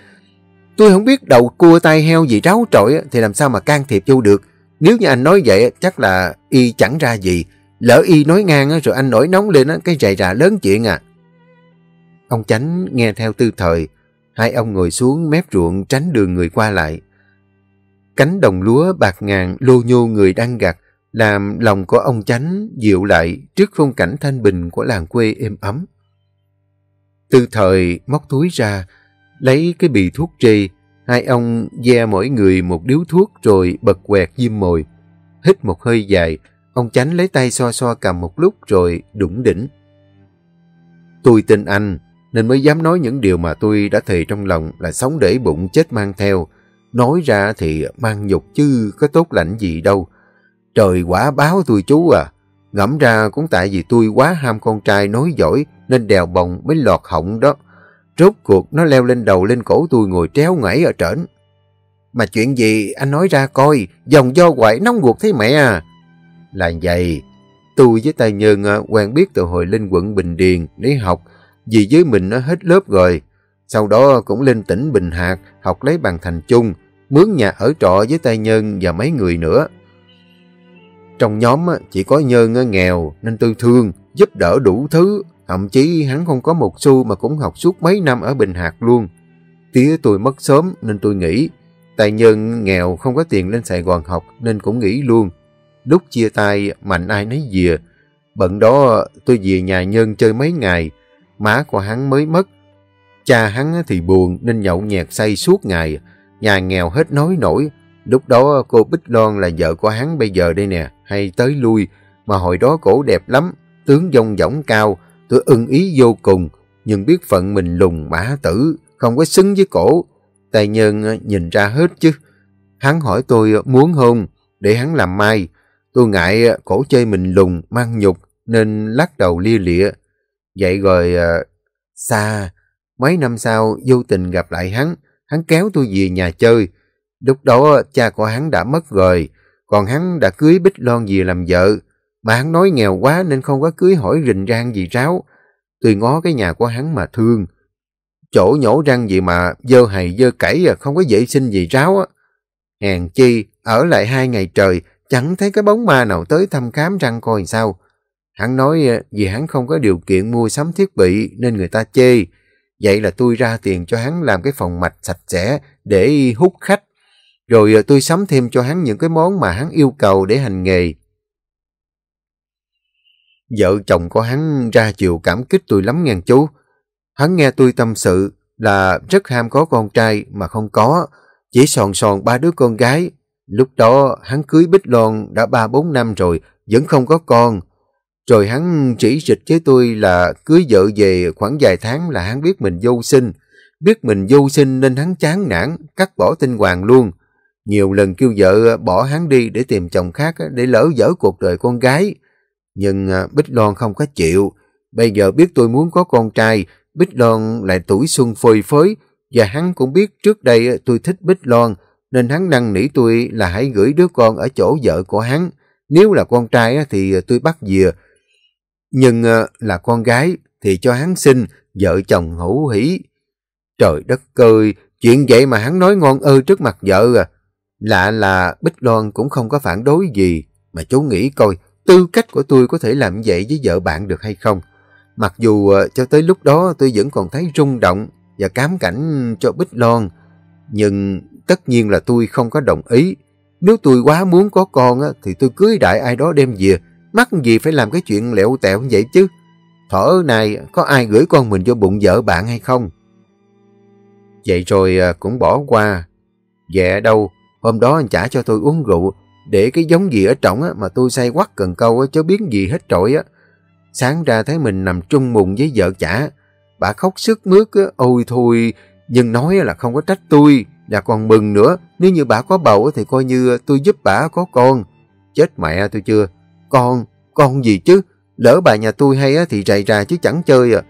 Tôi không biết đầu cua tay heo gì ráo trội thì làm sao mà can thiệp vô được. Nếu như anh nói vậy chắc là y chẳng ra gì. Lỡ y nói ngang rồi anh nổi nóng lên cái rầy rà lớn chuyện à. Ông Chánh nghe theo tư thời. Hai ông ngồi xuống mép ruộng tránh đường người qua lại. Cánh đồng lúa bạc ngàn lô nhô người đang gặt làm lòng của ông Chánh dịu lại trước khung cảnh thanh bình của làng quê êm ấm. Tư thời móc túi ra, lấy cái bì thuốc trì, hai ông ve mỗi người một điếu thuốc rồi bật quẹt diêm mồi. Hít một hơi dài, ông Chánh lấy tay xoa xoa cầm một lúc rồi đủng đỉnh. Tôi tin anh, nên mới dám nói những điều mà tôi đã thề trong lòng là sống để bụng chết mang theo. Nói ra thì mang nhục chứ có tốt lạnh gì đâu. Trời quả báo tôi chú à. Ngẫm ra cũng tại vì tôi quá ham con trai nói giỏi nên đèo bồng mới lọt họng đó. Rốt cuộc nó leo lên đầu lên cổ tôi ngồi tréo ngẩy ở trển. Mà chuyện gì anh nói ra coi, dòng do quậy nóng ruột thế mẹ à. Là vậy, tôi với tài nhân à, quen biết từ hồi lên quận Bình Điền để học, vì với mình nó hết lớp rồi. Sau đó cũng lên tỉnh Bình Hạc học lấy bằng thành chung, mướn nhà ở trọ với tài nhân và mấy người nữa. Trong nhóm à, chỉ có Nhân à, nghèo nên tôi thương, giúp đỡ đủ thứ. Thậm chí hắn không có một xu mà cũng học suốt mấy năm ở Bình Hạc luôn. Tía tôi mất sớm nên tôi nghĩ. Tài Nhân nghèo không có tiền lên Sài Gòn học nên cũng nghĩ luôn. Lúc chia tay mạnh ai nấy về. Bận đó tôi về nhà Nhân chơi mấy ngày. Má của hắn mới mất. Cha hắn thì buồn nên nhậu nhẹt say suốt ngày. Nhà nghèo hết nói nổi. Lúc đó cô Bích Loan là vợ của hắn bây giờ đây nè hay tới lui, mà hồi đó cổ đẹp lắm, tướng dông dõng cao, tôi ưng ý vô cùng, nhưng biết phận mình lùng bả tử, không có xứng với cổ. Tài nhân ờ, nhìn ra hết chứ. Hắn hỏi tôi ờ, muốn hôn, để hắn làm mai. Tôi ngại ờ, cổ chơi mình lùng, mang nhục, nên lắc đầu lia lịa. Vậy rồi, xa, mấy năm sau vô tình gặp lại hắn, hắn kéo tôi về nhà chơi. Lúc đó cha của hắn đã mất rồi, còn hắn đã cưới Bích Loan về làm vợ, mà hắn nói nghèo quá nên không có cưới hỏi rình rang gì ráo. Tôi ngó cái nhà của hắn mà thương. Chỗ nhổ răng gì mà dơ hầy dơ cẩy à, không có vệ sinh gì ráo á. Hèn chi, ở lại hai ngày trời, chẳng thấy cái bóng ma nào tới thăm khám răng coi sao. Hắn nói ờ, vì hắn không có điều kiện mua sắm thiết bị nên người ta chê. Vậy là tôi ra tiền cho hắn làm cái phòng mạch sạch sẽ để hút khách. rồi ờ, tôi sắm thêm cho hắn những cái món mà hắn yêu cầu để hành nghề. Vợ chồng của hắn ra chiều cảm kích tôi lắm ngàn chú. Hắn nghe tôi tâm sự là rất ham có con trai mà không có, chỉ sòn sòn ba đứa con gái. Lúc đó hắn cưới Bích Loan đã ba bốn năm rồi, vẫn không có con. Rồi hắn chỉ dịch với tôi là cưới vợ về khoảng vài tháng là hắn biết mình vô sinh. Biết mình vô sinh nên hắn chán nản, cắt bỏ tinh hoàng luôn. Nhiều lần kêu vợ bỏ hắn đi để tìm chồng khác để lỡ dở cuộc đời con gái. Nhưng à, Bích Loan không có chịu. Bây giờ biết tôi muốn có con trai, Bích Loan lại tuổi xuân phơi phới, và hắn cũng biết trước đây à, tôi thích Bích Loan, nên hắn năn nỉ tôi là hãy gửi đứa con ở chỗ vợ của hắn. Nếu là con trai thì à, tôi bắt dìa, nhưng là con gái thì cho hắn sinh, vợ chồng hữu hỷ. Trời đất ơi, chuyện vậy mà hắn nói ngon ơi trước mặt vợ à. Lạ là Bích Loan cũng không có phản đối gì, mà chú nghĩ coi tư cách của tôi có thể làm vậy với vợ bạn được hay không. Mặc dù ờ, cho tới lúc đó tôi vẫn còn thấy rung động và cám cảnh cho Bích Loan, nhưng tất nhiên là tôi không có đồng ý. Nếu tôi quá muốn có con thì tôi cưới đại ai đó đem về, mắc gì phải làm cái chuyện lẹo tẹo vậy chứ. Thở này có ai gửi con mình vô bụng vợ bạn hay không? Vậy rồi ờ, cũng bỏ qua. Dạ đâu, hôm đó anh trả cho tôi uống rượu, để cái giống gì ở trọng mà tôi say quắt cần câu á, chớ biến gì hết trội á. Sáng ra thấy mình nằm trung mùng với vợ chả. Bà khóc sức mướt, ôi thôi, nhưng nói là không có trách tôi, và còn mừng nữa, nếu như bà có bầu thì coi như tôi giúp bà có con. Chết mẹ tôi chưa? Con, con gì chứ? Lỡ bà nhà tôi hay thì rầy ra chứ chẳng chơi à.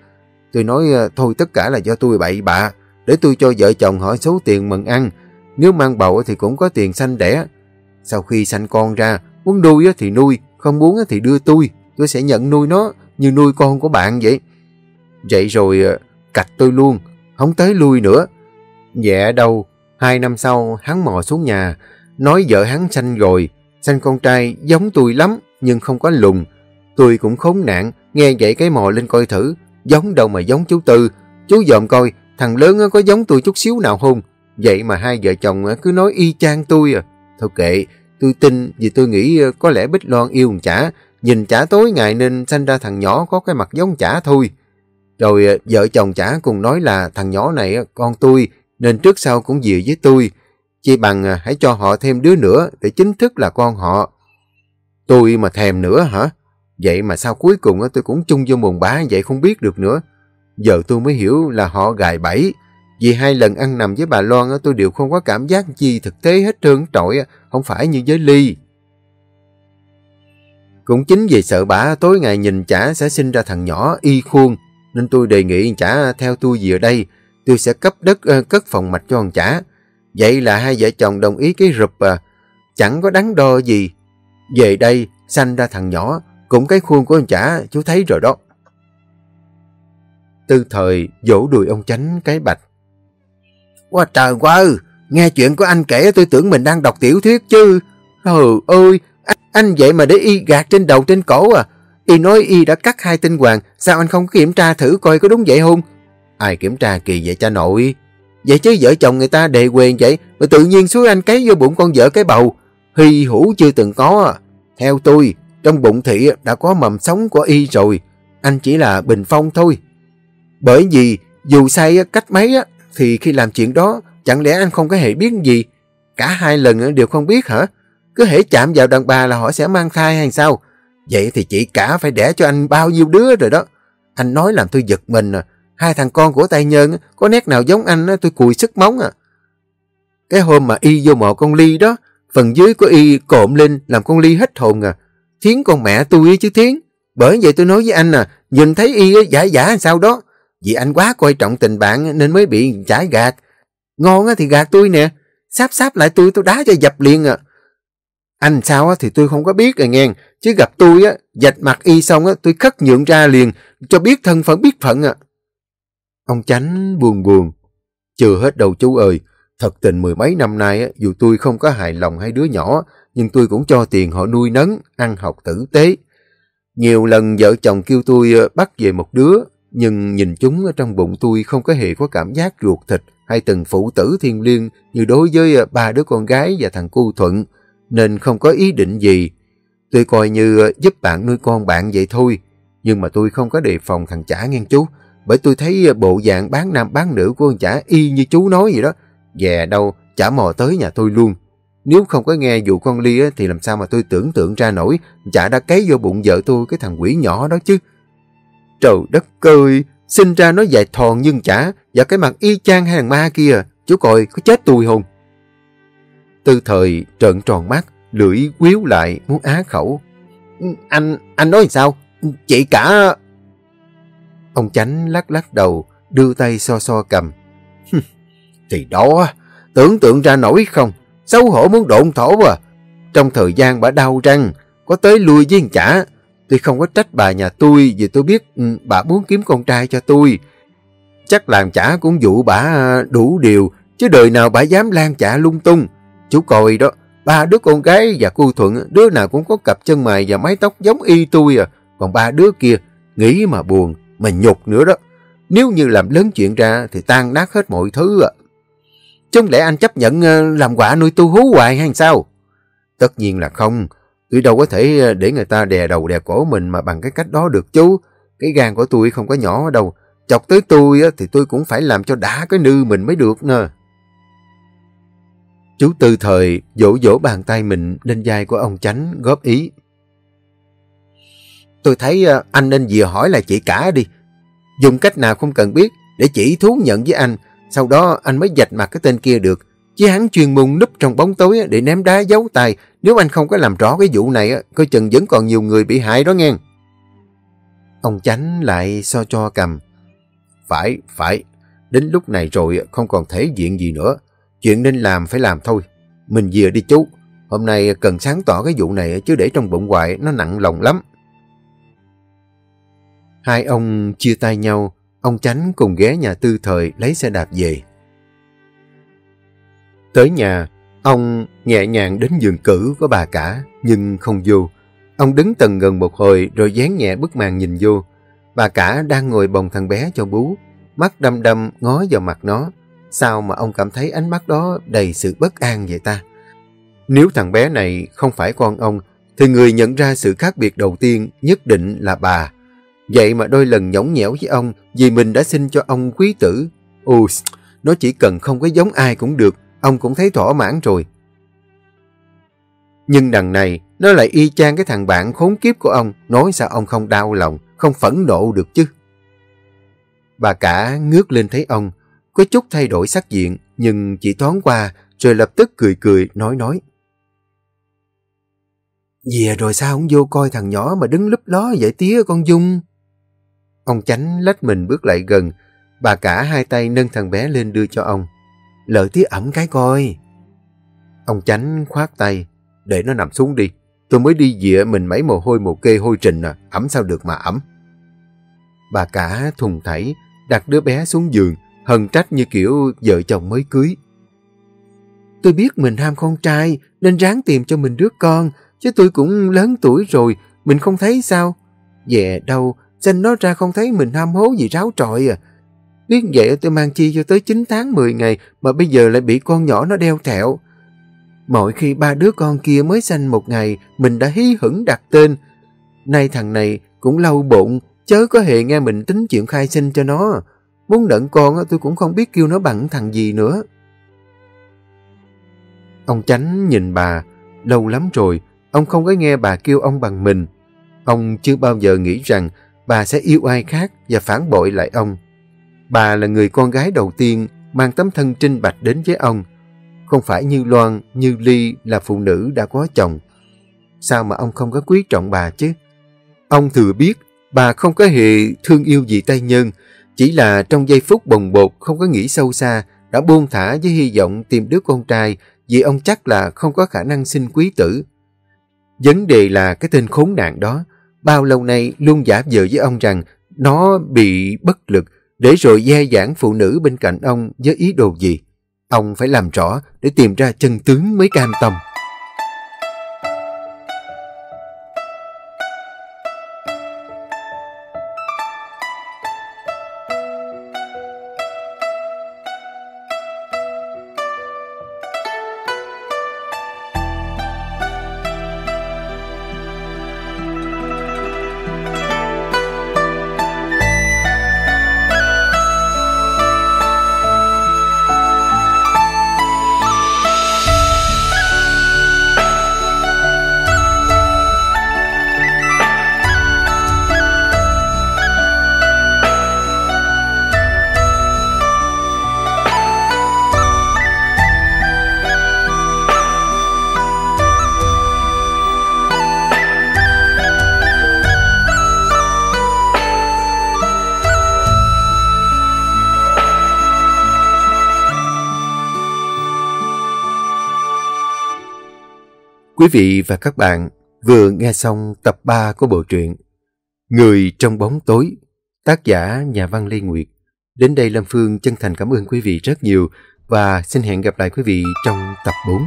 Tôi nói ờ, thôi tất cả là do tôi bậy bạ, để tôi cho vợ chồng hỏi số tiền mừng ăn. Nếu mang bầu thì cũng có tiền sanh đẻ. Sau khi sanh con ra, muốn nuôi thì nuôi, không muốn thì đưa tôi. Tôi sẽ nhận nuôi nó như nuôi con của bạn vậy. Vậy rồi ờ, cạch tôi luôn, không tới lui nữa. Dạ đâu, hai năm sau hắn mò xuống nhà, nói vợ hắn sanh rồi, sanh con trai giống tôi lắm nhưng không có lùng. Tôi cũng khốn nạn, nghe vậy cái mò lên coi thử, giống đâu mà giống chú Tư. Chú dòm coi, thằng lớn có giống tôi chút xíu nào không? Vậy mà hai vợ chồng cứ nói y chang tôi à. Thôi kệ, tôi tin vì tôi nghĩ ờ, có lẽ Bích Loan yêu chả, nhìn chả tối ngày nên sanh ra thằng nhỏ có cái mặt giống chả thôi. Rồi ờ, vợ chồng chả cùng nói là thằng nhỏ này ờ, con tôi nên trước sau cũng dịu với tôi. Chỉ bằng hãy cho họ thêm đứa nữa để chính thức là con họ. Tôi mà thèm nữa hả? Vậy mà sao cuối cùng tôi cũng chung vô mùng bá vậy không biết được nữa. Giờ tôi mới hiểu là họ gài bẫy. Vì hai lần ăn nằm với bà Loan tôi đều không có cảm giác gì thực tế hết trơn trọi, không phải như với Ly. Cũng chính vì sợ bà tối ngày nhìn chả sẽ sinh ra thằng nhỏ y khuôn, nên tôi đề nghị chả theo tôi về đây, tôi sẽ cấp đất ờ, cất phòng mạch cho thằng chả. Vậy là hai vợ chồng đồng ý cái rụp à, chẳng có đắn đo gì. Về đây, sanh ra thằng nhỏ, cũng cái khuôn của ông chả, chú thấy rồi đó. Tư thời vỗ đùi ông chánh cái bạch. Quá trời quá nghe chuyện của anh kể tôi tưởng mình đang đọc tiểu thuyết chứ. Trời ơi, anh, anh vậy mà để y gạt trên đầu trên cổ à. Y nói y đã cắt hai tinh hoàng, sao anh không kiểm tra thử coi có đúng vậy không? Ai kiểm tra kỳ vậy cha nội? Vậy chứ vợ chồng người ta đề quyền vậy, mà tự nhiên suối anh cấy vô bụng con vợ cái bầu. Hy hữu chưa từng có. À. Theo tôi, trong bụng thị đã có mầm sống của y rồi. Anh chỉ là bình phong thôi. Bởi vì dù sai cách mấy thì khi làm chuyện đó, chẳng lẽ anh không có hề biết gì? Cả hai lần đều không biết hả? Cứ hễ chạm vào đàn bà là họ sẽ mang thai hay sao? Vậy thì chị cả phải đẻ cho anh bao nhiêu đứa rồi đó. Anh nói làm tôi giật mình à. Hai thằng con của tay nhân có nét nào giống anh tôi cùi sức móng à. Cái hôm mà y vô mộ con Ly đó, phần dưới của y cộm lên làm con Ly hết hồn à. Thiến con mẹ tôi chứ Thiến. Bởi vậy tôi nói với anh à, nhìn thấy y giả giả sao đó. Vì anh quá coi trọng tình bạn nên mới bị trái gạt. Ngon thì gạt tôi nè. Sáp sáp lại tôi tôi đá cho dập liền à. Anh sao thì tôi không có biết rồi nghe. Chứ gặp tôi á, dạch mặt y xong á, tôi khất nhượng ra liền cho biết thân phận biết phận à. Ông Chánh buồn buồn. Chưa hết đầu chú ơi. Thật tình mười mấy năm nay, á, dù tôi không có hài lòng hai đứa nhỏ, nhưng tôi cũng cho tiền họ nuôi nấng, ăn học tử tế. Nhiều lần vợ chồng kêu tôi ờ, bắt về một đứa, nhưng nhìn chúng ở trong bụng tôi không có hề có cảm giác ruột thịt hay từng phụ tử thiên liêng như đối với ờ, ba đứa con gái và thằng cu Thuận, nên không có ý định gì. Tôi coi như ờ, giúp bạn nuôi con bạn vậy thôi, nhưng mà tôi không có đề phòng thằng chả nghe chú, bởi tôi thấy ờ, bộ dạng bán nam bán nữ của con chả y như chú nói vậy đó. Dè đâu, chả mò tới nhà tôi luôn. Nếu không có nghe vụ con Ly thì làm sao mà tôi tưởng tượng ra nổi chả đã cấy vô bụng vợ tôi cái thằng quỷ nhỏ đó chứ. Trời đất ơi, sinh ra nó dài thòn nhưng chả và cái mặt y chang hàng ma kia, chú coi có chết tôi không? Tư thời trợn tròn mắt, lưỡi quýu lại muốn á khẩu. Ừ, anh, anh nói sao? Ừ, chị cả... Ông chánh lắc lắc đầu, đưa tay so so cầm. Thì đó, tưởng tượng ra nổi không? Xấu hổ muốn độn thổ à. Trong thời gian bà đau răng, có tới lui với chả. Tôi không có trách bà nhà tôi vì tôi biết ừ, bà muốn kiếm con trai cho tôi. Chắc làm chả cũng dụ bà à, đủ điều, chứ đời nào bà dám lan chả lung tung. Chú coi đó, ba đứa con gái và cô Thuận, đứa nào cũng có cặp chân mày và mái tóc giống y tôi à. Còn ba đứa kia, nghĩ mà buồn, mà nhục nữa đó. Nếu như làm lớn chuyện ra thì tan nát hết mọi thứ à. Chứ lẽ anh chấp nhận à, làm quả nuôi tu hú hoài hay sao? Tất nhiên là không. Tôi đâu có thể ờ, để người ta đè đầu đè cổ mình mà bằng cái cách đó được chú. Cái gan của tôi không có nhỏ đâu. Chọc tới tôi thì tôi cũng phải làm cho đã cái nư mình mới được nè. Chú tư thời vỗ vỗ bàn tay mình lên vai của ông Chánh, góp ý. Tôi thấy ờ, anh nên vừa hỏi là chị cả đi. Dùng cách nào không cần biết để chỉ thú nhận với anh sau đó anh mới dạch mặt cái tên kia được. Chứ hắn chuyên môn núp trong bóng tối để ném đá giấu tài. Nếu anh không có làm rõ cái vụ này, coi chừng vẫn còn nhiều người bị hại đó nghe. Ông Chánh lại so cho cầm. Phải, phải. Đến lúc này rồi không còn thể diện gì nữa. Chuyện nên làm phải làm thôi. Mình về đi chú. Hôm nay cần sáng tỏ cái vụ này chứ để trong bụng hoài nó nặng lòng lắm. Hai ông chia tay nhau Ông Chánh cùng ghé nhà tư thời lấy xe đạp về. Tới nhà, ông nhẹ nhàng đến giường cử của bà cả, nhưng không vô. Ông đứng tầng gần một hồi rồi dán nhẹ bức màn nhìn vô. Bà cả đang ngồi bồng thằng bé cho bú, mắt đâm đâm ngó vào mặt nó. Sao mà ông cảm thấy ánh mắt đó đầy sự bất an vậy ta? Nếu thằng bé này không phải con ông, thì người nhận ra sự khác biệt đầu tiên nhất định là bà. Vậy mà đôi lần nhõng nhẽo với ông vì mình đã xin cho ông quý tử. Ồ, nó chỉ cần không có giống ai cũng được, ông cũng thấy thỏa mãn rồi. Nhưng đằng này, nó lại y chang cái thằng bạn khốn kiếp của ông, nói sao ông không đau lòng, không phẫn nộ được chứ. Bà cả ngước lên thấy ông, có chút thay đổi sắc diện, nhưng chỉ thoáng qua, rồi lập tức cười cười, nói nói. Về rồi sao không vô coi thằng nhỏ mà đứng lúp ló vậy tía con Dung? Ông chánh lách mình bước lại gần, bà cả hai tay nâng thằng bé lên đưa cho ông. Lợi tí ẩm cái coi. Ông chánh khoát tay, để nó nằm xuống đi. Tôi mới đi dịa mình mấy mồ hôi mồ kê hôi trình à, ẩm sao được mà ẩm. Bà cả thùng thảy, đặt đứa bé xuống giường, hần trách như kiểu vợ chồng mới cưới. Tôi biết mình ham con trai, nên ráng tìm cho mình đứa con, chứ tôi cũng lớn tuổi rồi, mình không thấy sao. Về đâu, Xanh nó ra không thấy mình ham hố gì ráo trọi à. Biết vậy tôi mang chi cho tới 9 tháng 10 ngày mà bây giờ lại bị con nhỏ nó đeo thẹo. Mỗi khi ba đứa con kia mới sanh một ngày mình đã hí hửng đặt tên. Nay thằng này cũng lâu bụng chớ có hề nghe mình tính chuyện khai sinh cho nó. Muốn đận con tôi cũng không biết kêu nó bằng thằng gì nữa. Ông Chánh nhìn bà, lâu lắm rồi, ông không có nghe bà kêu ông bằng mình. Ông chưa bao giờ nghĩ rằng bà sẽ yêu ai khác và phản bội lại ông. Bà là người con gái đầu tiên mang tấm thân trinh bạch đến với ông. Không phải như Loan, như Ly là phụ nữ đã có chồng. Sao mà ông không có quý trọng bà chứ? Ông thừa biết bà không có hề thương yêu gì tay nhân, chỉ là trong giây phút bồng bột không có nghĩ sâu xa, đã buông thả với hy vọng tìm đứa con trai vì ông chắc là không có khả năng sinh quý tử. Vấn đề là cái tên khốn nạn đó bao lâu nay luôn giả vờ với ông rằng nó bị bất lực để rồi dè giảng phụ nữ bên cạnh ông với ý đồ gì. Ông phải làm rõ để tìm ra chân tướng mới cam tâm. Quý vị và các bạn vừa nghe xong tập 3 của bộ truyện Người trong bóng tối, tác giả nhà văn Lê Nguyệt. Đến đây Lâm Phương chân thành cảm ơn quý vị rất nhiều và xin hẹn gặp lại quý vị trong tập 4.